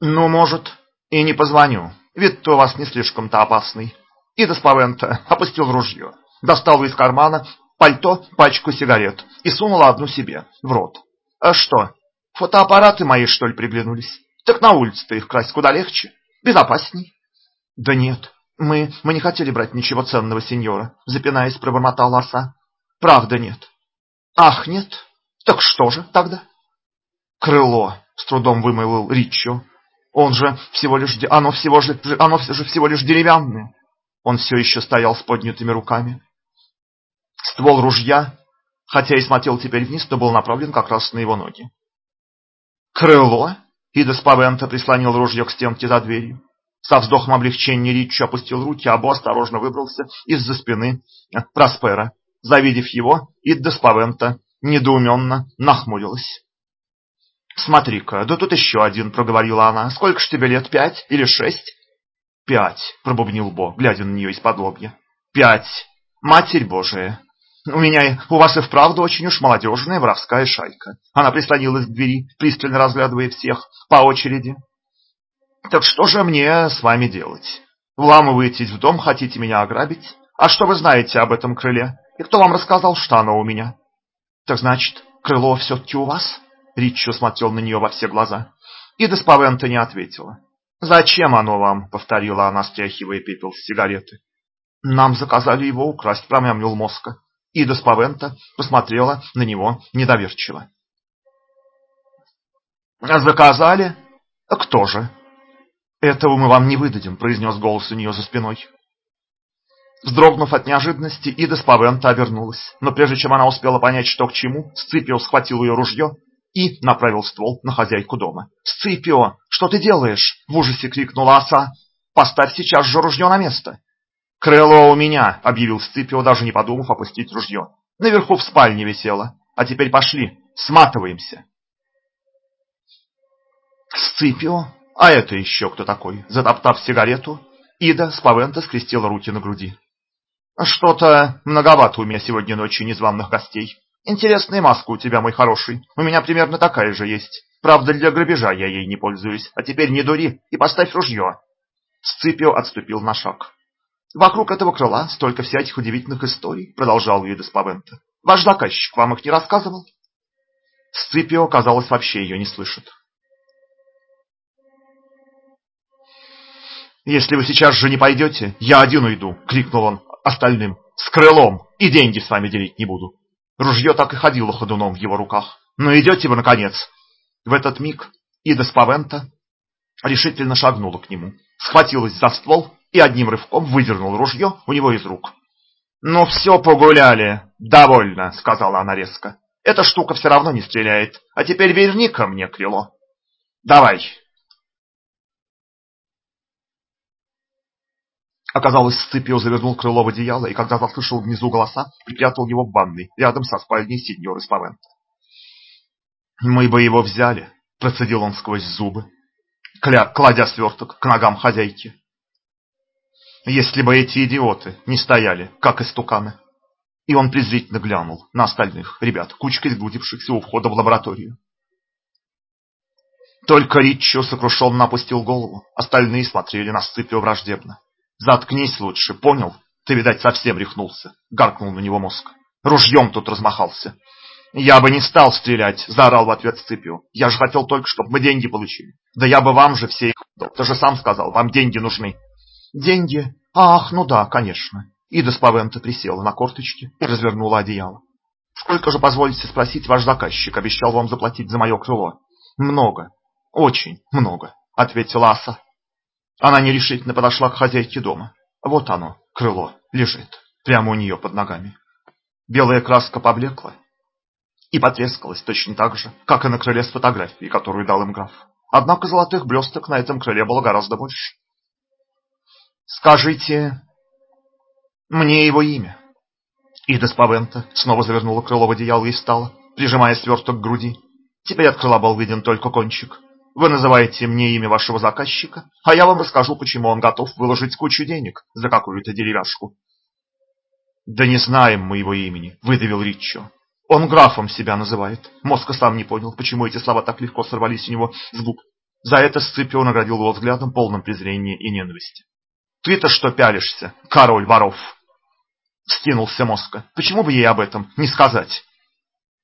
Ну, может, и не позвоню. Вид-то у вас не слишком-то опасный. И Доспавента опустил ружье, достал из кармана пальто пачку сигарет и сунула одну себе в рот. А что, фотоаппараты мои, что ли, приглянулись? Так на улице-то их красть куда легче, безопасней. Да нет, мы, мы не хотели брать ничего ценного, сеньора, запинаясь, пробормотала оса. Правда нет. Ах, нет? Так что же тогда? Крыло, с трудом вымылил Риччо. Он же всего лишь... Оно всего же... Оно же всего лишь деревянное. Он все еще стоял с поднятыми руками. Ствол ружья, хотя и смотрел теперь вниз, но был направлен как раз на его ноги. «Крыло?» Ида Спавента прислонил ружье к стенке за дверью. Со вздохом облегчения Риччо опустил руки, а Бо осторожно выбрался из-за спины Проспера. Завидев его, Идда Спавента недоуменно нахмурилась. «Смотри-ка, да тут еще один», — проговорила она. «Сколько ж тебе лет, пять или шесть?» «Пять», — пробубнил Бо, глядя на нее из-под лобья. «Пять! Матерь Божия! У меня, у вас и вправду очень уж молодежная воровская шайка». Она прислонилась к двери, пристально разглядывая всех по очереди. «Так что же мне с вами делать? Вламываетесь в дом, хотите меня ограбить? А что вы знаете об этом крыле? И кто вам рассказал, что оно у меня?» «Так значит, крыло все-таки у вас?» Риччо смотрел на нее во все глаза. И Деспавента не ответила. «Зачем оно вам?» — повторила она, стряхивая пепел с сигареты. «Нам заказали его украсть», — промямлил Моска. Ида Спавента посмотрела на него недоверчиво. «Заказали? Кто же?» «Этого мы вам не выдадим», — произнес голос у нее за спиной. Вздрогнув от неожиданности, Ида Спавента обернулась. Но прежде чем она успела понять, что к чему, Сципио схватил ее ружье и направил ствол на хозяйку дома. «Сципио, что ты делаешь?» — в ужасе крикнула оса. «Поставь сейчас же ружье на место!» «Крыло у меня!» — объявил Сципио, даже не подумав опустить ружье. «Наверху в спальне висело. А теперь пошли, сматываемся!» «Сципио? А это еще кто такой?» Затоптав сигарету, Ида Спавента скрестила руки на груди. «Что-то многовато у меня сегодня ночью незваных гостей. Интересная маска у тебя, мой хороший. У меня примерно такая же есть. Правда, для грабежа я ей не пользуюсь. А теперь не дури и поставь ружье. Сципио отступил на шаг. Вокруг этого крыла столько всяких удивительных историй, продолжал Юдас Павента. Ваш заказчик вам их не рассказывал? Сципио, казалось, вообще ее не слышит. «Если вы сейчас же не пойдете, я один уйду!» — крикнул он остальным. «С крылом! И деньги с вами делить не буду!» Ружье так и ходило ходуном в его руках. «Ну идете вы, наконец!» В этот миг Ида Спавента решительно шагнула к нему, схватилась за ствол и одним рывком выдернула ружье у него из рук. «Ну все, погуляли! Довольно!» — сказала она резко. «Эта штука все равно не стреляет. А теперь верни ко мне крыло. Давай!» Оказалось, Сципио завернул крыло в одеяло, и когда заслышал внизу голоса, припрятал его в ванной, рядом со спальней сеньоры Спавента. «Мы бы его взяли», — процедил он сквозь зубы, кладя сверток к ногам хозяйки. «Если бы эти идиоты не стояли, как истуканы». И он презрительно глянул на остальных ребят, кучкой сгрудившихся у входа в лабораторию. Только Риччо сокрушенно опустил голову, остальные смотрели на Сципио враждебно. Заткнись лучше, понял? Ты, видать, совсем рехнулся. Гаркнул на него мозг. Ружьем тут размахался. Я бы не стал стрелять, заорал в ответ Сципио. Я же хотел только, чтобы мы деньги получили. Да я бы вам же все их. Ты же сам сказал, вам деньги нужны. Деньги? Ах, ну да, конечно. Ида Спавента присела на корточки и развернула одеяло. Сколько же, позволите спросить, ваш заказчик обещал вам заплатить за мое крыло? Много, очень много, ответила Аса. Она нерешительно подошла к хозяйке дома. Вот оно, крыло, лежит, прямо у нее под ногами. Белая краска поблекла и потрескалась точно так же, как и на крыле с фотографией, которую дал им граф. Однако золотых блесток на этом крыле было гораздо больше. «Скажите мне его имя». Ида Спавента снова завернула крыло в одеяло и встала, прижимая сверток к груди. Теперь от крыла был виден только кончик. Вы называете мне имя вашего заказчика, а я вам расскажу, почему он готов выложить кучу денег за какую-то деревяшку. Да не знаем мы его имени, выдавил Риччо. Он графом себя называет. Моска сам не понял, почему эти слова так легко сорвались у него с губ. За это Сципио наградил его взглядом полным презрения и ненависти. Ты-то что пялишься, король воров? Скинулся Моска. Почему бы ей об этом не сказать?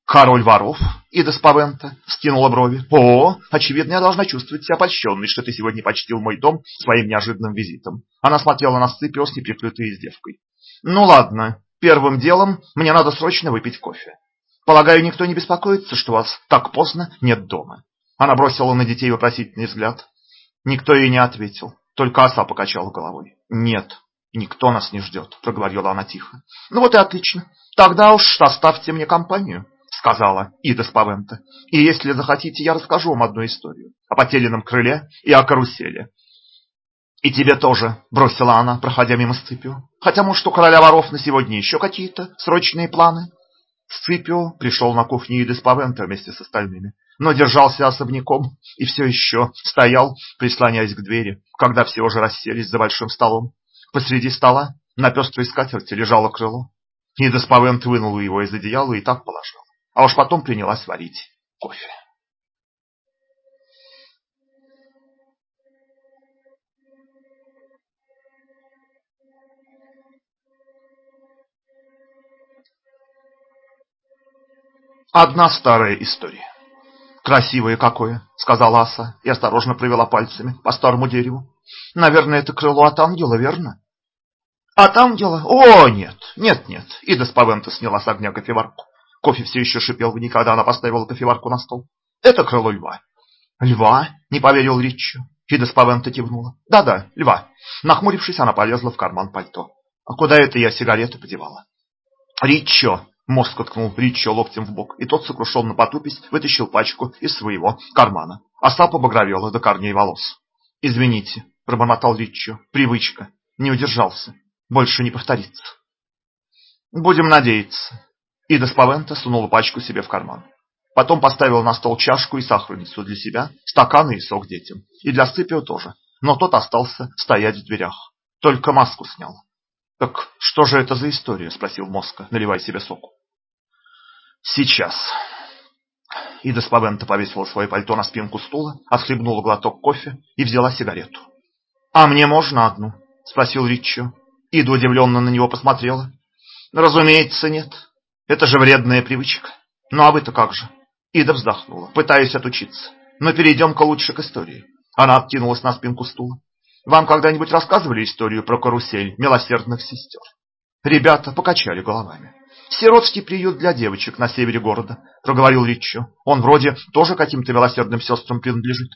Король воров, Ида Спавента, скинула брови. О, очевидно, я должна чувствовать себя польщенной, что ты сегодня почтил мой дом своим неожиданным визитом. Она смотрела на Сципио с неприкрытой издевкой. Ну ладно, первым делом мне надо срочно выпить кофе. Полагаю, никто не беспокоится, что вас так поздно нет дома. Она бросила на детей вопросительный взгляд. Никто ей не ответил, только оса покачала головой. Нет, Никто нас не ждет, проговорила она тихо. Ну вот и отлично. Тогда уж оставьте мне компанию, сказала Ида Спавента. И если захотите, я расскажу вам одну историю о потерянном крыле и о карусели. И тебе тоже, бросила она, проходя мимо Сципио. Хотя, может, у короля воров на сегодня еще какие-то срочные планы? Сципио пришел на кухню Иды Спавента вместе с остальными, но держался особняком и все еще стоял, прислоняясь к двери, когда все уже расселись за большим столом. Посреди стола на пестрой скатерти лежало крыло. Ида Спавент вынула его из одеяла и так положила, а уж потом принялась варить кофе. Одна старая история. Красивое какое, сказала Аса и осторожно провела пальцами по старому дереву. Наверное, это крыло от ангела, верно? От ангела? О, нет, нет, нет. Ида Спавента сняла с огня кофеварку. Кофе все еще шипел в ней, когда она поставила кофеварку на стол. Это крыло льва. Льва? Не поверил Риччо. Ида Спавента кивнула. Да-да, льва. Нахмурившись, она полезла в карман пальто. А куда это я сигареты подевала? Риччо, Мозг ткнул Ричо локтем в бок, и тот, сокрушенно потупясь, вытащил пачку из своего кармана. Оса побагровела до корней волос. «Извините», — пробормотал Ричо, — «привычка. Не удержался. Больше не повторится». «Будем надеяться». Ида Спавента сунула пачку себе в карман. Потом поставила на стол чашку и сахарницу для себя, стаканы и сок детям. И для Сципио тоже. Но тот остался стоять в дверях. Только маску снял. «Так что же это за история?» – спросил Моска, наливая себе соку. Сейчас. Ида Спавента повесила свое пальто на спинку стула, отхлебнула глоток кофе и взяла сигарету. «А мне можно одну?» – спросил Риччо. Ида удивленно на него посмотрела. «Разумеется, нет. Это же вредная привычка. Ну а вы-то как же?» Ида вздохнула, пытаясь отучиться. «Но перейдем-ка лучше к истории». Она откинулась на спинку стула. «Вам когда-нибудь рассказывали историю про карусель милосердных сестер?» Ребята покачали головами. Сиротский приют для девочек на севере города, проговорил Риччо. Он вроде тоже каким-то милосердным сестрам принадлежит.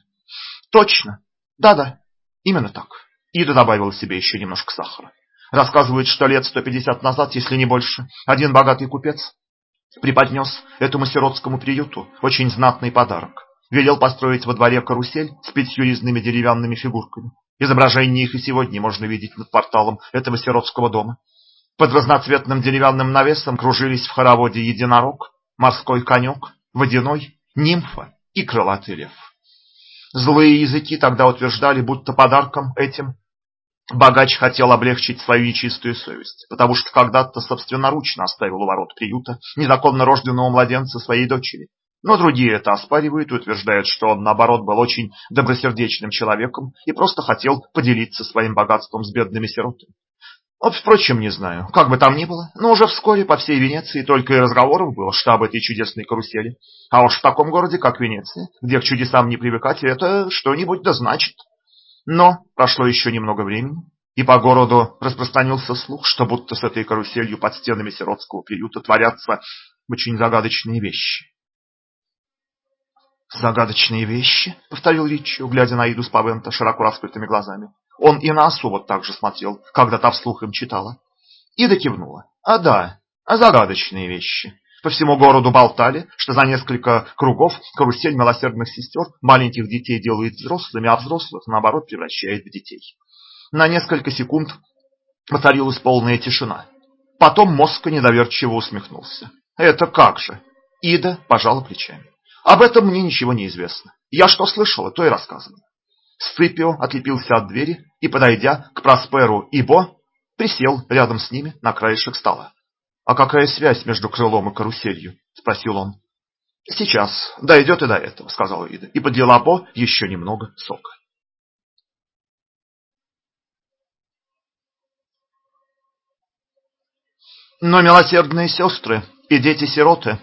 Точно. Да-да. Именно так. Ида добавила себе еще немножко сахара. Рассказывают, что лет 150 назад, если не больше, один богатый купец преподнес этому сиротскому приюту очень знатный подарок. Велел построить во дворе карусель с пятью резными деревянными фигурками. Изображение их и сегодня можно видеть над порталом этого сиротского дома. Под разноцветным деревянным навесом кружились в хороводе единорог, морской конек, водяной, нимфа и крылатый лев. Злые языки тогда утверждали, будто подарком этим богач хотел облегчить свою нечистую совесть, потому что когда-то собственноручно оставил у ворот приюта незаконно рожденного младенца своей дочери. Но другие это оспаривают и утверждают, что он, наоборот, был очень добросердечным человеком и просто хотел поделиться своим богатством с бедными сиротами. Вот, впрочем, не знаю, как бы там ни было, но уже вскоре по всей Венеции только и разговоров было, что об этой чудесной карусели. А уж в таком городе, как Венеция, где к чудесам не привыкать, это что-нибудь да значит. Но прошло еще немного времени, и по городу распространился слух, что будто с этой каруселью под стенами сиротского приюта творятся очень загадочные вещи. «Загадочные вещи?» — повторил Риччо, глядя на Иду Спавента широко раскрытыми глазами. Он и на Асу вот так же смотрел, когда та вслух им читала. Ида кивнула. А да, а загадочные вещи. По всему городу болтали, что за несколько кругов карусель милосердных сестер маленьких детей делает взрослыми, а взрослых, наоборот, превращает в детей. На несколько секунд воцарилась полная тишина. Потом мозг недоверчиво усмехнулся. «Это как же?» Ида пожала плечами. «Об этом мне ничего не известно. Я что слышала, то и рассказываю. Сципио отлепился от двери и, подойдя к Просперу и Бо, присел рядом с ними на краешек стола. «А какая связь между крылом и каруселью?» – спросил он. «Сейчас дойдет и до этого», – сказала Ида, и подлила Бо еще немного сока. Но милосердные сестры и дети-сироты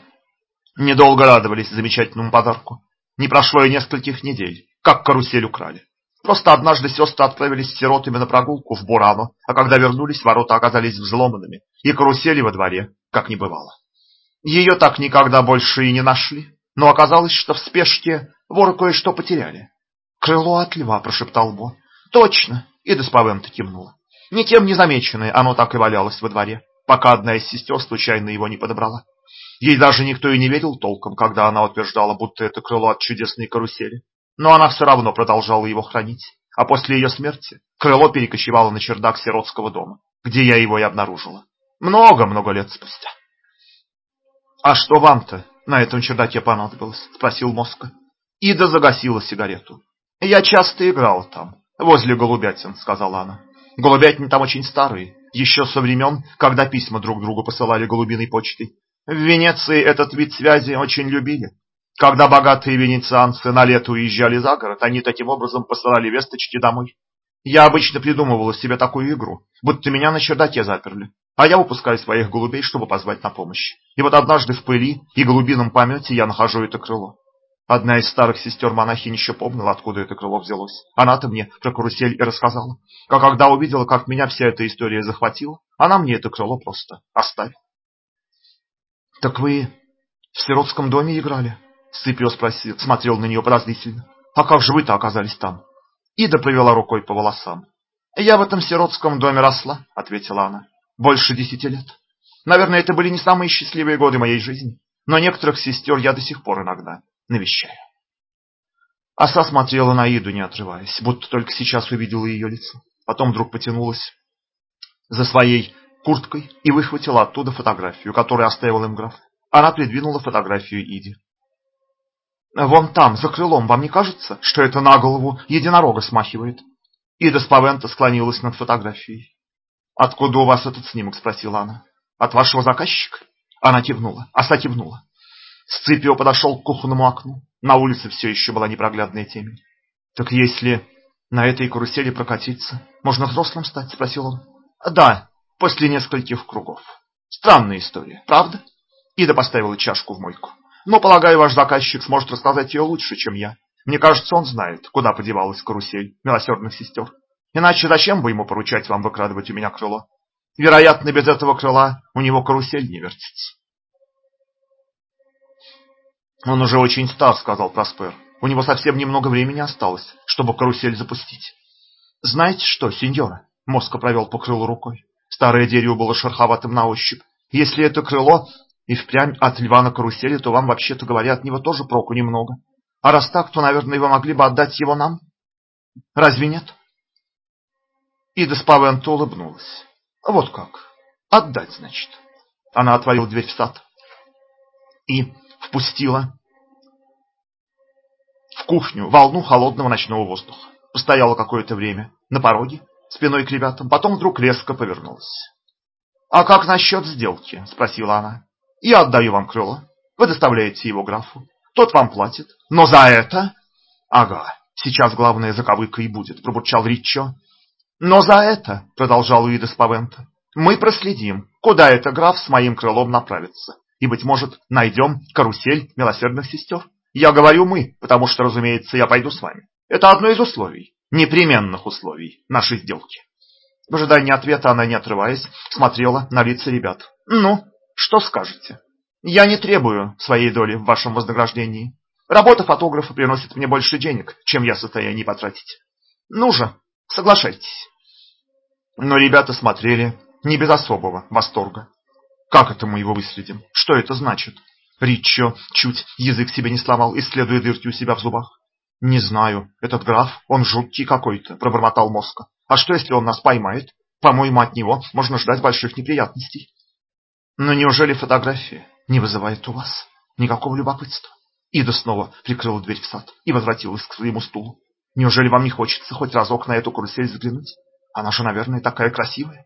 недолго радовались замечательному подарку. Не прошло и нескольких недель, как карусель украли. Просто однажды сестры отправились с сиротами на прогулку в Бурано, а когда вернулись, ворота оказались взломанными, и карусели во дворе, как не бывало. Ее так никогда больше и не нашли, но оказалось, что в спешке воры кое-что потеряли. «Крыло от льва», — прошептал Бо. «Точно!» — и Деспавента кивнула. Никем не замеченное, оно так и валялось во дворе, пока одна из сестер случайно его не подобрала. Ей даже никто и не верил толком, когда она утверждала, будто это крыло от чудесной карусели. Но она все равно продолжала его хранить. А после ее смерти крыло перекочевало на чердак сиротского дома, где я его и обнаружила. Много-много лет спустя. «А что вам-то на этом чердаке понадобилось?» – спросил Моска. Ида загасила сигарету. «Я часто играла там, возле голубятин», – сказала она. «Голубятни там очень старые, еще со времен, когда письма друг другу посылали голубиной почтой. В Венеции этот вид связи очень любили. Когда богатые венецианцы на лето уезжали за город, они таким образом посылали весточки домой. Я обычно придумывала себе такую игру, будто меня на чердаке заперли, а я выпускаю своих голубей, чтобы позвать на помощь. И вот однажды в пыли и голубином помете я нахожу это крыло. Одна из старых сестер-монахинь еще помнила, откуда это крыло взялось. Она-то мне про карусель и рассказала. А когда увидела, как меня вся эта история захватила, она мне это крыло просто оставила. — Так вы в сиротском доме играли? — Сципио спросил, смотрел на нее подозрительно. — А как же вы-то оказались там? Ида провела рукой по волосам. — Я в этом сиротском доме росла, — ответила она. — Больше десяти лет. Наверное, это были не самые счастливые годы моей жизни, но некоторых сестер я до сих пор иногда навещаю. Оса смотрела на Иду, не отрываясь, будто только сейчас увидела ее лицо. Потом вдруг потянулась за своей курткой и выхватила оттуда фотографию, которую оставил им граф. Она придвинула фотографию Иде. «Вон там, за крылом, вам не кажется, что это на голову единорога смахивает?» Ида Спавента склонилась над фотографией. «Откуда у вас этот снимок?» – спросила она. «От вашего заказчика?» Она кивнула. Оса кивнула. Сципио подошел к кухонному окну. На улице все еще была непроглядная темень. «Так если на этой карусели прокатиться, можно взрослым стать?» – спросил он. «Да, после нескольких кругов. Странная история, правда?» Ида поставила чашку в мойку. «Но, полагаю, ваш заказчик сможет рассказать ее лучше, чем я. Мне кажется, он знает, куда подевалась карусель милосердных сестер. Иначе зачем бы ему поручать вам выкрадывать у меня крыло? Вероятно, без этого крыла у него карусель не вертится». «Он уже очень стар», — сказал Проспер. «У него совсем немного времени осталось, чтобы карусель запустить». «Знаете что, сеньора?» — Моско провел по крылу рукой. Старое дерево было шероховатым на ощупь. «Если это крыло и впрямь от льва на карусели, то вам, вообще-то говоря, от него тоже проку немного. А раз так, то, наверное, вы могли бы отдать его нам? Разве нет?» Ида Спавенто улыбнулась. «Вот как. Отдать, значит». Она отворила дверь в сад и впустила в кухню волну холодного ночного воздуха. Постояла какое-то время на пороге, спиной к ребятам, потом вдруг резко повернулась. «А как насчет сделки?» – спросила она. «Я отдаю вам крыло, вы доставляете его графу, тот вам платит, но за это...» «Ага, сейчас главное заковыка и будет», – пробурчал Риччо. «Но за это», – продолжал Уида Спавента, – «мы проследим, куда это граф с моим крылом направится, и, быть может, найдем карусель милосердных сестер. Я говорю «мы», потому что, разумеется, я пойду с вами. Это одно из условий, непременных условий нашей сделки. В ожидании ответа она, не отрываясь, смотрела на лица ребят. «Ну, что скажете? Я не требую своей доли в вашем вознаграждении. Работа фотографа приносит мне больше денег, чем я в состоянии потратить. Ну же, соглашайтесь». Но ребята смотрели не без особого восторга. Как это мы его выследим? Что это значит? Риччо чуть язык себе не сломал, исследуя дырки у себя в зубах. «Не знаю. Этот граф, он жуткий какой-то», — пробормотал Моска. «А что, если он нас поймает? По-моему, от него можно ждать больших неприятностей». «Но неужели фотография не вызывает у вас никакого любопытства?» Ида снова прикрыла дверь в сад и возвратилась к своему стулу. «Неужели вам не хочется хоть разок на эту карусель взглянуть? Она же, наверное, такая красивая».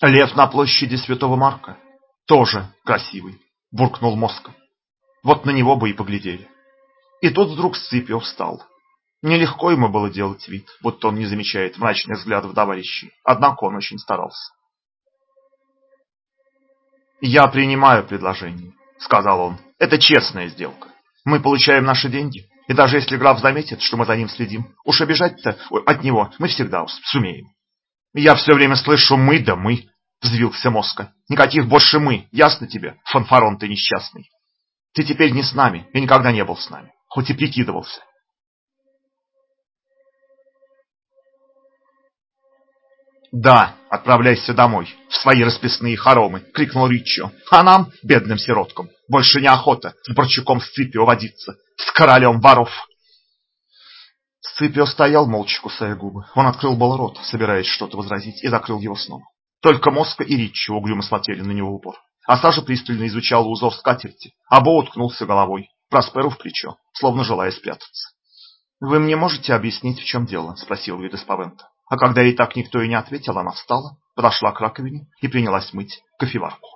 Лев на площади Святого Марка тоже красивый, буркнул Моска. Вот на него бы и поглядели. И тут вдруг Сципио встал. Нелегко ему было делать вид, будто он не замечает мрачных взглядов товарищей, однако он очень старался. «Я принимаю предложение», — сказал он. «Это честная сделка. Мы получаем наши деньги, и даже если граф заметит, что мы за ним следим, уж обижать-то от него мы всегда сумеем». «Я все время слышу «мы» да «мы», — взвился Моска. «Никаких больше «мы», ясно тебе, фанфарон ты несчастный? Ты теперь не с нами и никогда не был с нами, хоть и прикидывался». «Да, отправляйся домой, в свои расписные хоромы!» — крикнул Риччо. «А нам, бедным сироткам, больше неохота с Борчуком Сципио водиться, с королем воров!» Сципио стоял, молча кусая губы. Он открыл был рот, собираясь что-то возразить, и закрыл его снова. Только Моска и Риччо угрюмо смотрели на него в упор. А Саша пристально изучал узор скатерти, а Бо уткнулся головой Просперу в плечо, словно желая спрятаться. «Вы мне можете объяснить, в чем дело?» — спросил Видес Павента. А когда ей так никто и не ответил, она встала, подошла к раковине и принялась мыть кофеварку.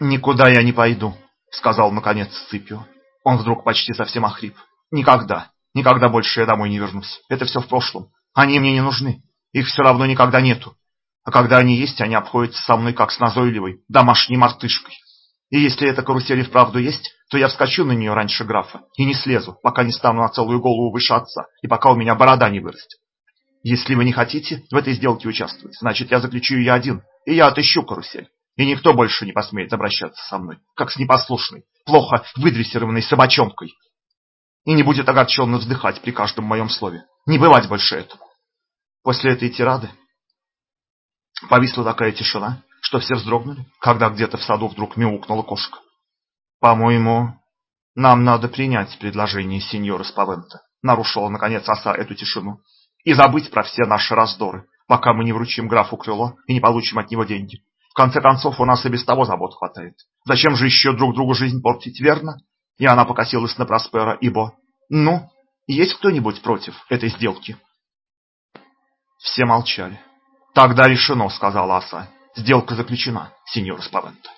«Никуда я не пойду», — сказал наконец Сципио. Он вдруг почти совсем охрип. «Никогда, никогда больше я домой не вернусь. Это все в прошлом. Они мне не нужны. Их все равно никогда нету. А когда они есть, они обходятся со мной как с назойливой домашней мартышкой. И если эта карусель и вправду есть, то я вскочу на нее раньше графа и не слезу, пока не стану на целую голову выше отца и пока у меня борода не вырастет. Если вы не хотите в этой сделке участвовать, значит, я заключу ее один, и я отыщу карусель. И никто больше не посмеет обращаться со мной, как с непослушной, плохо выдрессированной собачонкой. И не будет огорченно вздыхать при каждом моем слове. Не бывать больше этому. После этой тирады повисла такая тишина, что все вздрогнули, когда где-то в саду вдруг мяукнула кошка. «По-моему, нам надо принять предложение сеньора Спавента», нарушила, наконец, оса эту тишину, «и забыть про все наши раздоры, пока мы не вручим графу крыло и не получим от него деньги. В конце концов, у нас и без того забот хватает. Зачем же еще друг другу жизнь портить, верно?» И она покосилась на Проспера, ибо «Ну, есть кто-нибудь против этой сделки?» Все молчали. «Тогда решено», — сказала оса. Сделка заключена, сеньор Спавенто.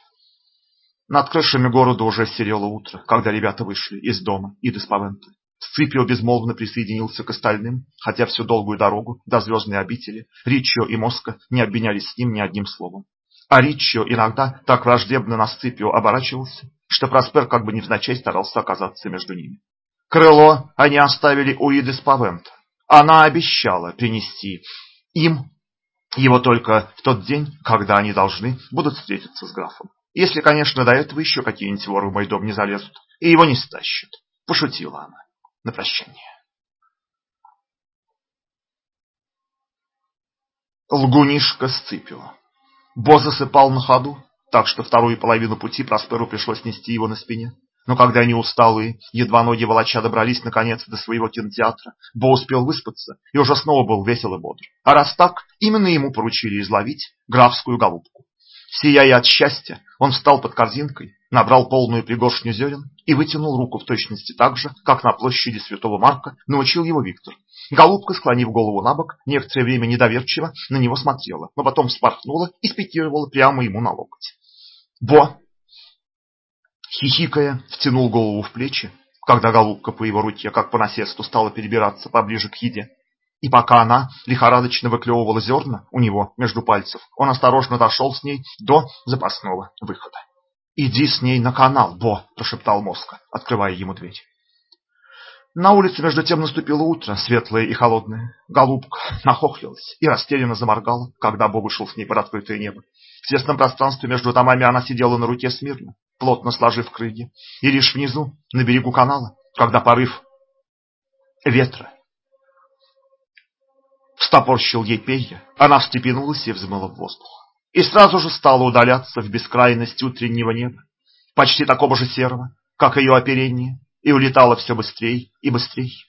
Над крышами города уже серело утро, когда ребята вышли из дома и до Спавенто. Сципио безмолвно присоединился к остальным, хотя всю долгую дорогу до звездной обители Риччо и Моска не обменялись с ним ни одним словом. А Риччо иногда так враждебно на Сципио оборачивался, что Проспер как бы невзначай старался оказаться между ними. Крыло они оставили у Иды Спавента. Она обещала принести им его только в тот день, когда они должны будут встретиться с графом. Если, конечно, до этого еще какие-нибудь воры в мой дом не залезут и его не стащат. Пошутила она на прощание. Лгунишка Сципио. Бо засыпал на ходу, так что вторую половину пути Просперу пришлось нести его на спине. Но когда они усталые, едва ноги волоча добрались наконец до своего кинотеатра, Бо успел выспаться и уже снова был весел и бодр. А раз так, именно ему поручили изловить графскую голубку. Сияя от счастья, он встал под корзинкой, набрал полную пригоршню зерен и вытянул руку в точности так же, как на площади Святого Марка научил его Виктор. Голубка, склонив голову на бок, некоторое время недоверчиво на него смотрела, но потом вспорхнула и спикировала прямо ему на локоть. Бо Хихикая, втянул голову в плечи, когда голубка по его руке, как по насесту, стала перебираться поближе к еде. И пока она лихорадочно выклевывала зерна у него между пальцев, он осторожно дошел с ней до запасного выхода. «Иди с ней на канал, Бо!» – прошептал Моска, открывая ему дверь. На улице между тем наступило утро, светлое и холодное. Голубка нахохлилась и растерянно заморгала, когда Бо вышел с ней под открытое небо. В тесном пространстве между домами она сидела на руке смирно, плотно сложив крылья, и лишь внизу, на берегу канала, когда порыв ветра встопорщил ей перья, она встрепенулась и взмыла в воздух. И сразу же стала удаляться в бескрайность утреннего неба, почти такого же серого, как ее оперение, и улетала все быстрее и быстрее,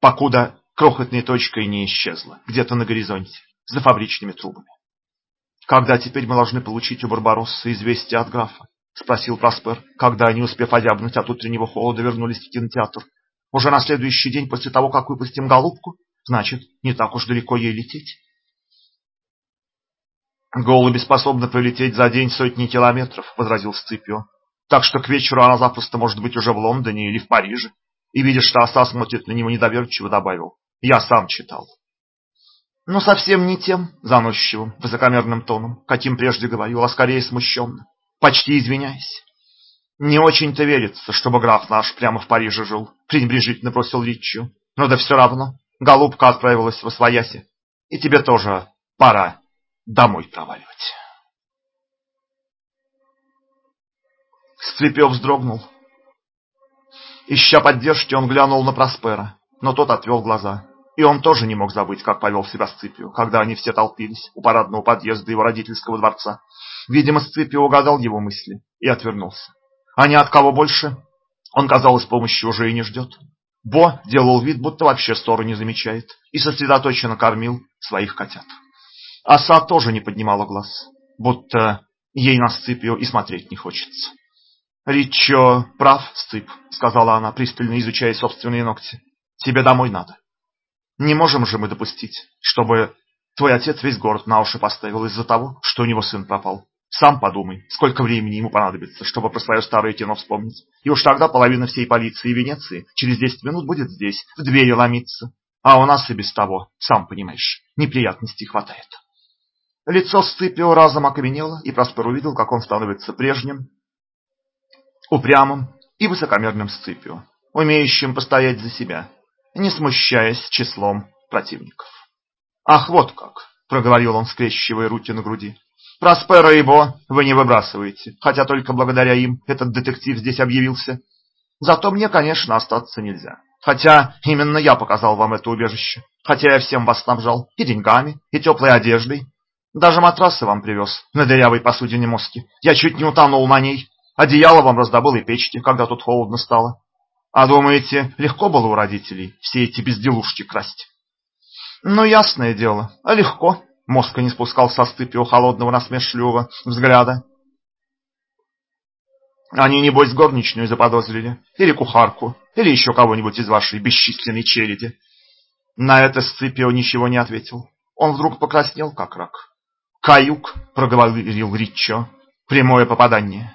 покуда крохотной точкой не исчезла где-то на горизонте за фабричными трубами. Когда теперь мы должны получить у Барбароссы известие от графа? Спросил Проспер, когда они, успев озябнуть от утреннего холода, вернулись в кинотеатр. Уже на следующий день после того, как выпустим голубку, значит, не так уж далеко ей лететь. Голуби способны пролететь за день сотни километров, возразил Сципио. Так что к вечеру она запросто может быть уже в Лондоне или в Париже. И видишь, что оса смотрит на него недоверчиво, добавил. Я сам читал. Но совсем не тем заносчивым, высокомерным тоном, каким прежде говорил, а скорее смущенно, почти извиняясь. Не очень-то верится, чтобы граф наш прямо в Париже жил, пренебрежительно бросил Риччу. Но да все равно, голубка отправилась в Освояси, и тебе тоже пора домой проваливать. Сцепев вздрогнул Ища поддержки, он глянул на Проспера, но тот отвел глаза. И он тоже не мог забыть, как повел себя Сципио, когда они все толпились у парадного подъезда его родительского дворца. Видимо, Сципио угадал его мысли и отвернулся. А ни от кого больше он, казалось, помощи уже и не ждет. Бо делал вид, будто вообще ссоры не замечает, и сосредоточенно кормил своих котят. Оса тоже не поднимала глаз, будто ей на Сципио и смотреть не хочется. «Ричо прав, Сцип», — сказала она, пристально изучая собственные ногти. «Тебе домой надо. Не можем же мы допустить, чтобы твой отец весь город на уши поставил из-за того, что у него сын пропал. Сам подумай, сколько времени ему понадобится, чтобы про свое старое кино вспомнить. И уж тогда половина всей полиции Венеции через десять минут будет здесь, в двери ломиться. А у нас и без того, сам понимаешь, неприятностей хватает. Лицо Сципио разом окаменело, и Проспер увидел, как он становится прежним, упрямым и высокомерным Сципио, умеющим постоять за себя, не смущаясь числом противников. «Ах, вот как!» — проговорил он, скрещивая руки на груди. Проспера Бо вы не выбрасываете, хотя только благодаря им этот детектив здесь объявился. Зато мне, конечно, остаться нельзя. Хотя именно я показал вам это убежище. Хотя я всем вас снабжал и деньгами, и теплой одеждой. Даже матрасы вам привез на дырявой посудине мозги. Я чуть не утонул на ней. Одеяло вам раздобыл и печки, когда тут холодно стало. А думаете, легко было у родителей все эти безделушки красть? Ну, ясное дело, а легко. Моска не спускал со стыпио холодного насмешливого взгляда. Они, небось, горничную заподозрили, или кухарку, или еще кого-нибудь из вашей бесчисленной череди. На это Сципио ничего не ответил. Он вдруг покраснел, как рак. «Каюк», — проговорил Риччо, — «прямое попадание».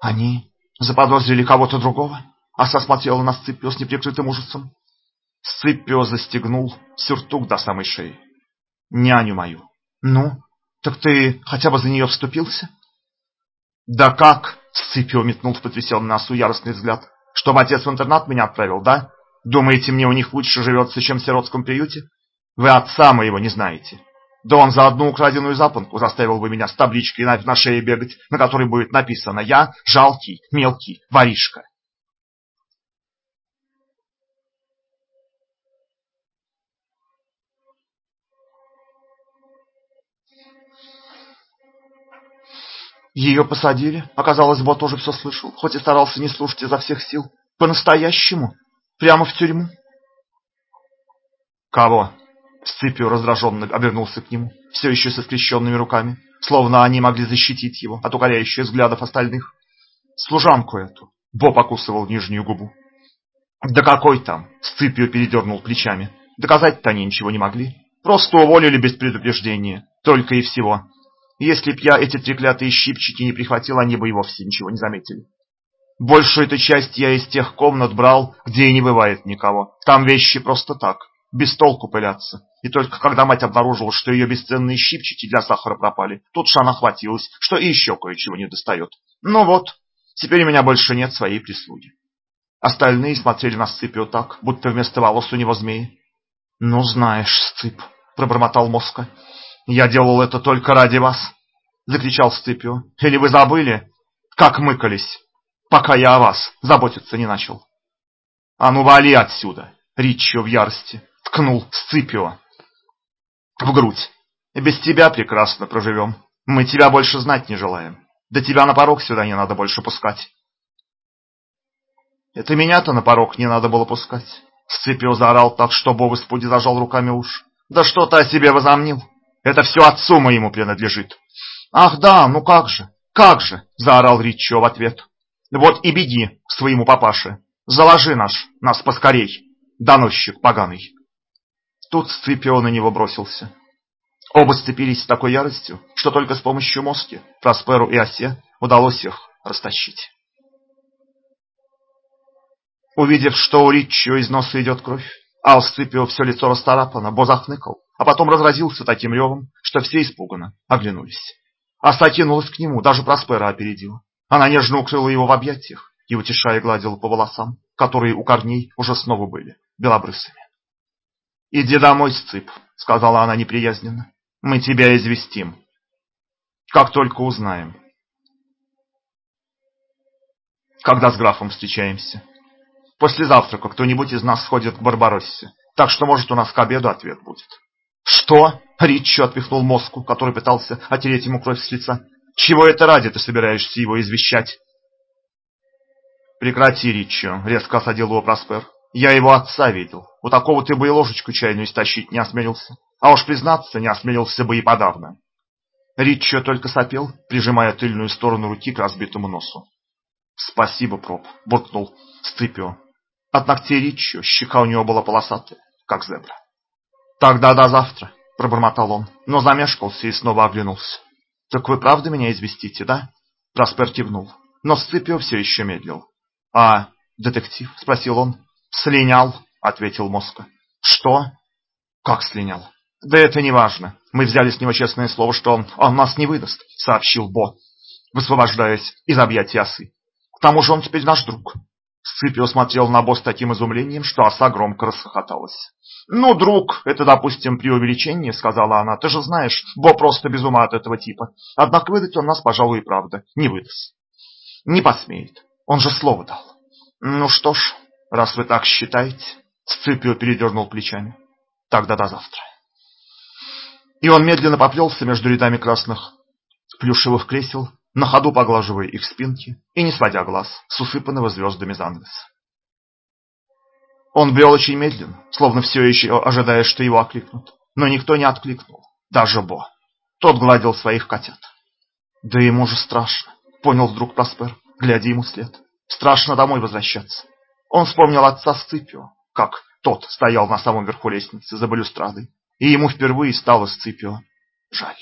«Они заподозрили кого-то другого?» Аса смотрела на Сципио с неприкрытым ужасом. Сципио застегнул сюртук до самой шеи няню мою. Ну, так ты хотя бы за нее вступился? Да как? Сципио метнул в потрясенный носу яростный взгляд. Чтобы отец в интернат меня отправил, да? Думаете, мне у них лучше живется, чем в сиротском приюте? Вы отца моего не знаете. Да он за одну украденную запонку заставил бы меня с табличкой на, на шее бегать, на которой будет написано «Я жалкий, мелкий воришка». Ее посадили. Оказалось, Бо тоже все слышал, хоть и старался не слушать изо всех сил. По-настоящему. Прямо в тюрьму. Кого? Сципио раздраженно обернулся к нему, все еще со скрещенными руками, словно они могли защитить его от укоряющих взглядов остальных. Служанку эту. Бо покусывал нижнюю губу. Да какой там? Сципио передернул плечами. Доказать-то они ничего не могли. Просто уволили без предупреждения. Только и всего. Если б я эти треклятые щипчики не прихватил, они бы и вовсе ничего не заметили. Большую эту часть я из тех комнат брал, где и не бывает никого. Там вещи просто так, без толку пылятся. И только когда мать обнаружила, что ее бесценные щипчики для сахара пропали, тут же она хватилась, что и еще кое-чего не достает. Ну вот, теперь у меня больше нет своей прислуги. Остальные смотрели на Сципио так, будто вместо волос у него змеи. «Ну, знаешь, Сцип», — пробормотал Моска, «Я делал это только ради вас!» — закричал Сципио. «Или вы забыли, как мыкались, пока я о вас заботиться не начал?» «А ну вали отсюда!» — Риччо в ярости ткнул Сципио в грудь. «Без тебя прекрасно проживем. Мы тебя больше знать не желаем. Да тебя на порог сюда не надо больше пускать». «Это меня-то на порог не надо было пускать!» Сципио заорал так, что Бо в испуге зажал руками уж. «Да что ты о себе возомнил? Это все отцу моему принадлежит. Ах да, ну как же, как же, заорал Ричо в ответ. Вот и беги к своему папаше. Заложи наш, нас поскорей, доносчик поганый. Тут Сципио на него бросился. Оба сцепились с такой яростью, что только с помощью мозги Просперу и Осе удалось их растащить. Увидев, что у Риччо из носа идет кровь, а у Сципио все лицо расцарапано, Бо захныкал, а потом разразился таким ревом, что все испуганно оглянулись. Оса кинулась к нему, даже Проспера опередила. Она нежно укрыла его в объятиях и, утешая, гладила по волосам, которые у корней уже снова были белобрысыми. «Иди домой, Сцип», — сказала она неприязненно. «Мы тебя известим, как только узнаем, когда с графом встречаемся». После завтрака кто-нибудь из нас сходит к Барбароссе, так что, может, у нас к обеду ответ будет. Что? Риччо отпихнул мозгу, который пытался отереть ему кровь с лица. Чего это ради ты собираешься его извещать? Прекрати, Риччо, резко осадил его Проспер. Я его отца видел. У такого ты бы и ложечку чайную истощить не осмелился. А уж признаться, не осмелился бы и подавно. Риччо только сопел, прижимая тыльную сторону руки к разбитому носу. «Спасибо, проб», — буркнул Сципио. От ногтей Риччо щека у него была полосатая, как зебра. «Тогда до завтра», — пробормотал он, но замешкался и снова оглянулся. «Так вы правда меня известите, да?» Проспер кивнул, но Сципио все еще медлил. «А детектив?» — спросил он. «Слинял», — ответил Моска. «Что?» «Как слинял?» «Да это не важно. Мы взяли с него честное слово, что он, он нас не выдаст», — сообщил Бо, высвобождаясь из объятий осы. «К тому же он теперь наш друг». Сципио смотрел на Бо с таким изумлением, что оса громко расхохоталась. «Ну, друг, это, допустим, преувеличение», — сказала она. «Ты же знаешь, Бо просто без ума от этого типа. Однако выдать он нас, пожалуй, и правда не выдаст. Не посмеет. Он же слово дал». «Ну что ж, раз вы так считаете», — Сципио передернул плечами. «Тогда до завтра». И он медленно поплелся между рядами красных плюшевых кресел, на ходу поглаживая их спинки и не сводя глаз с усыпанного звездами занавеса. Он брел очень медленно, словно все еще ожидая, что его окликнут. Но никто не откликнул, даже Бо. Тот гладил своих котят. Да ему же страшно, понял вдруг Проспер, глядя ему вслед. Страшно домой возвращаться. Он вспомнил отца Сципио, как тот стоял на самом верху лестницы за балюстрадой, и ему впервые стало Сципио жаль.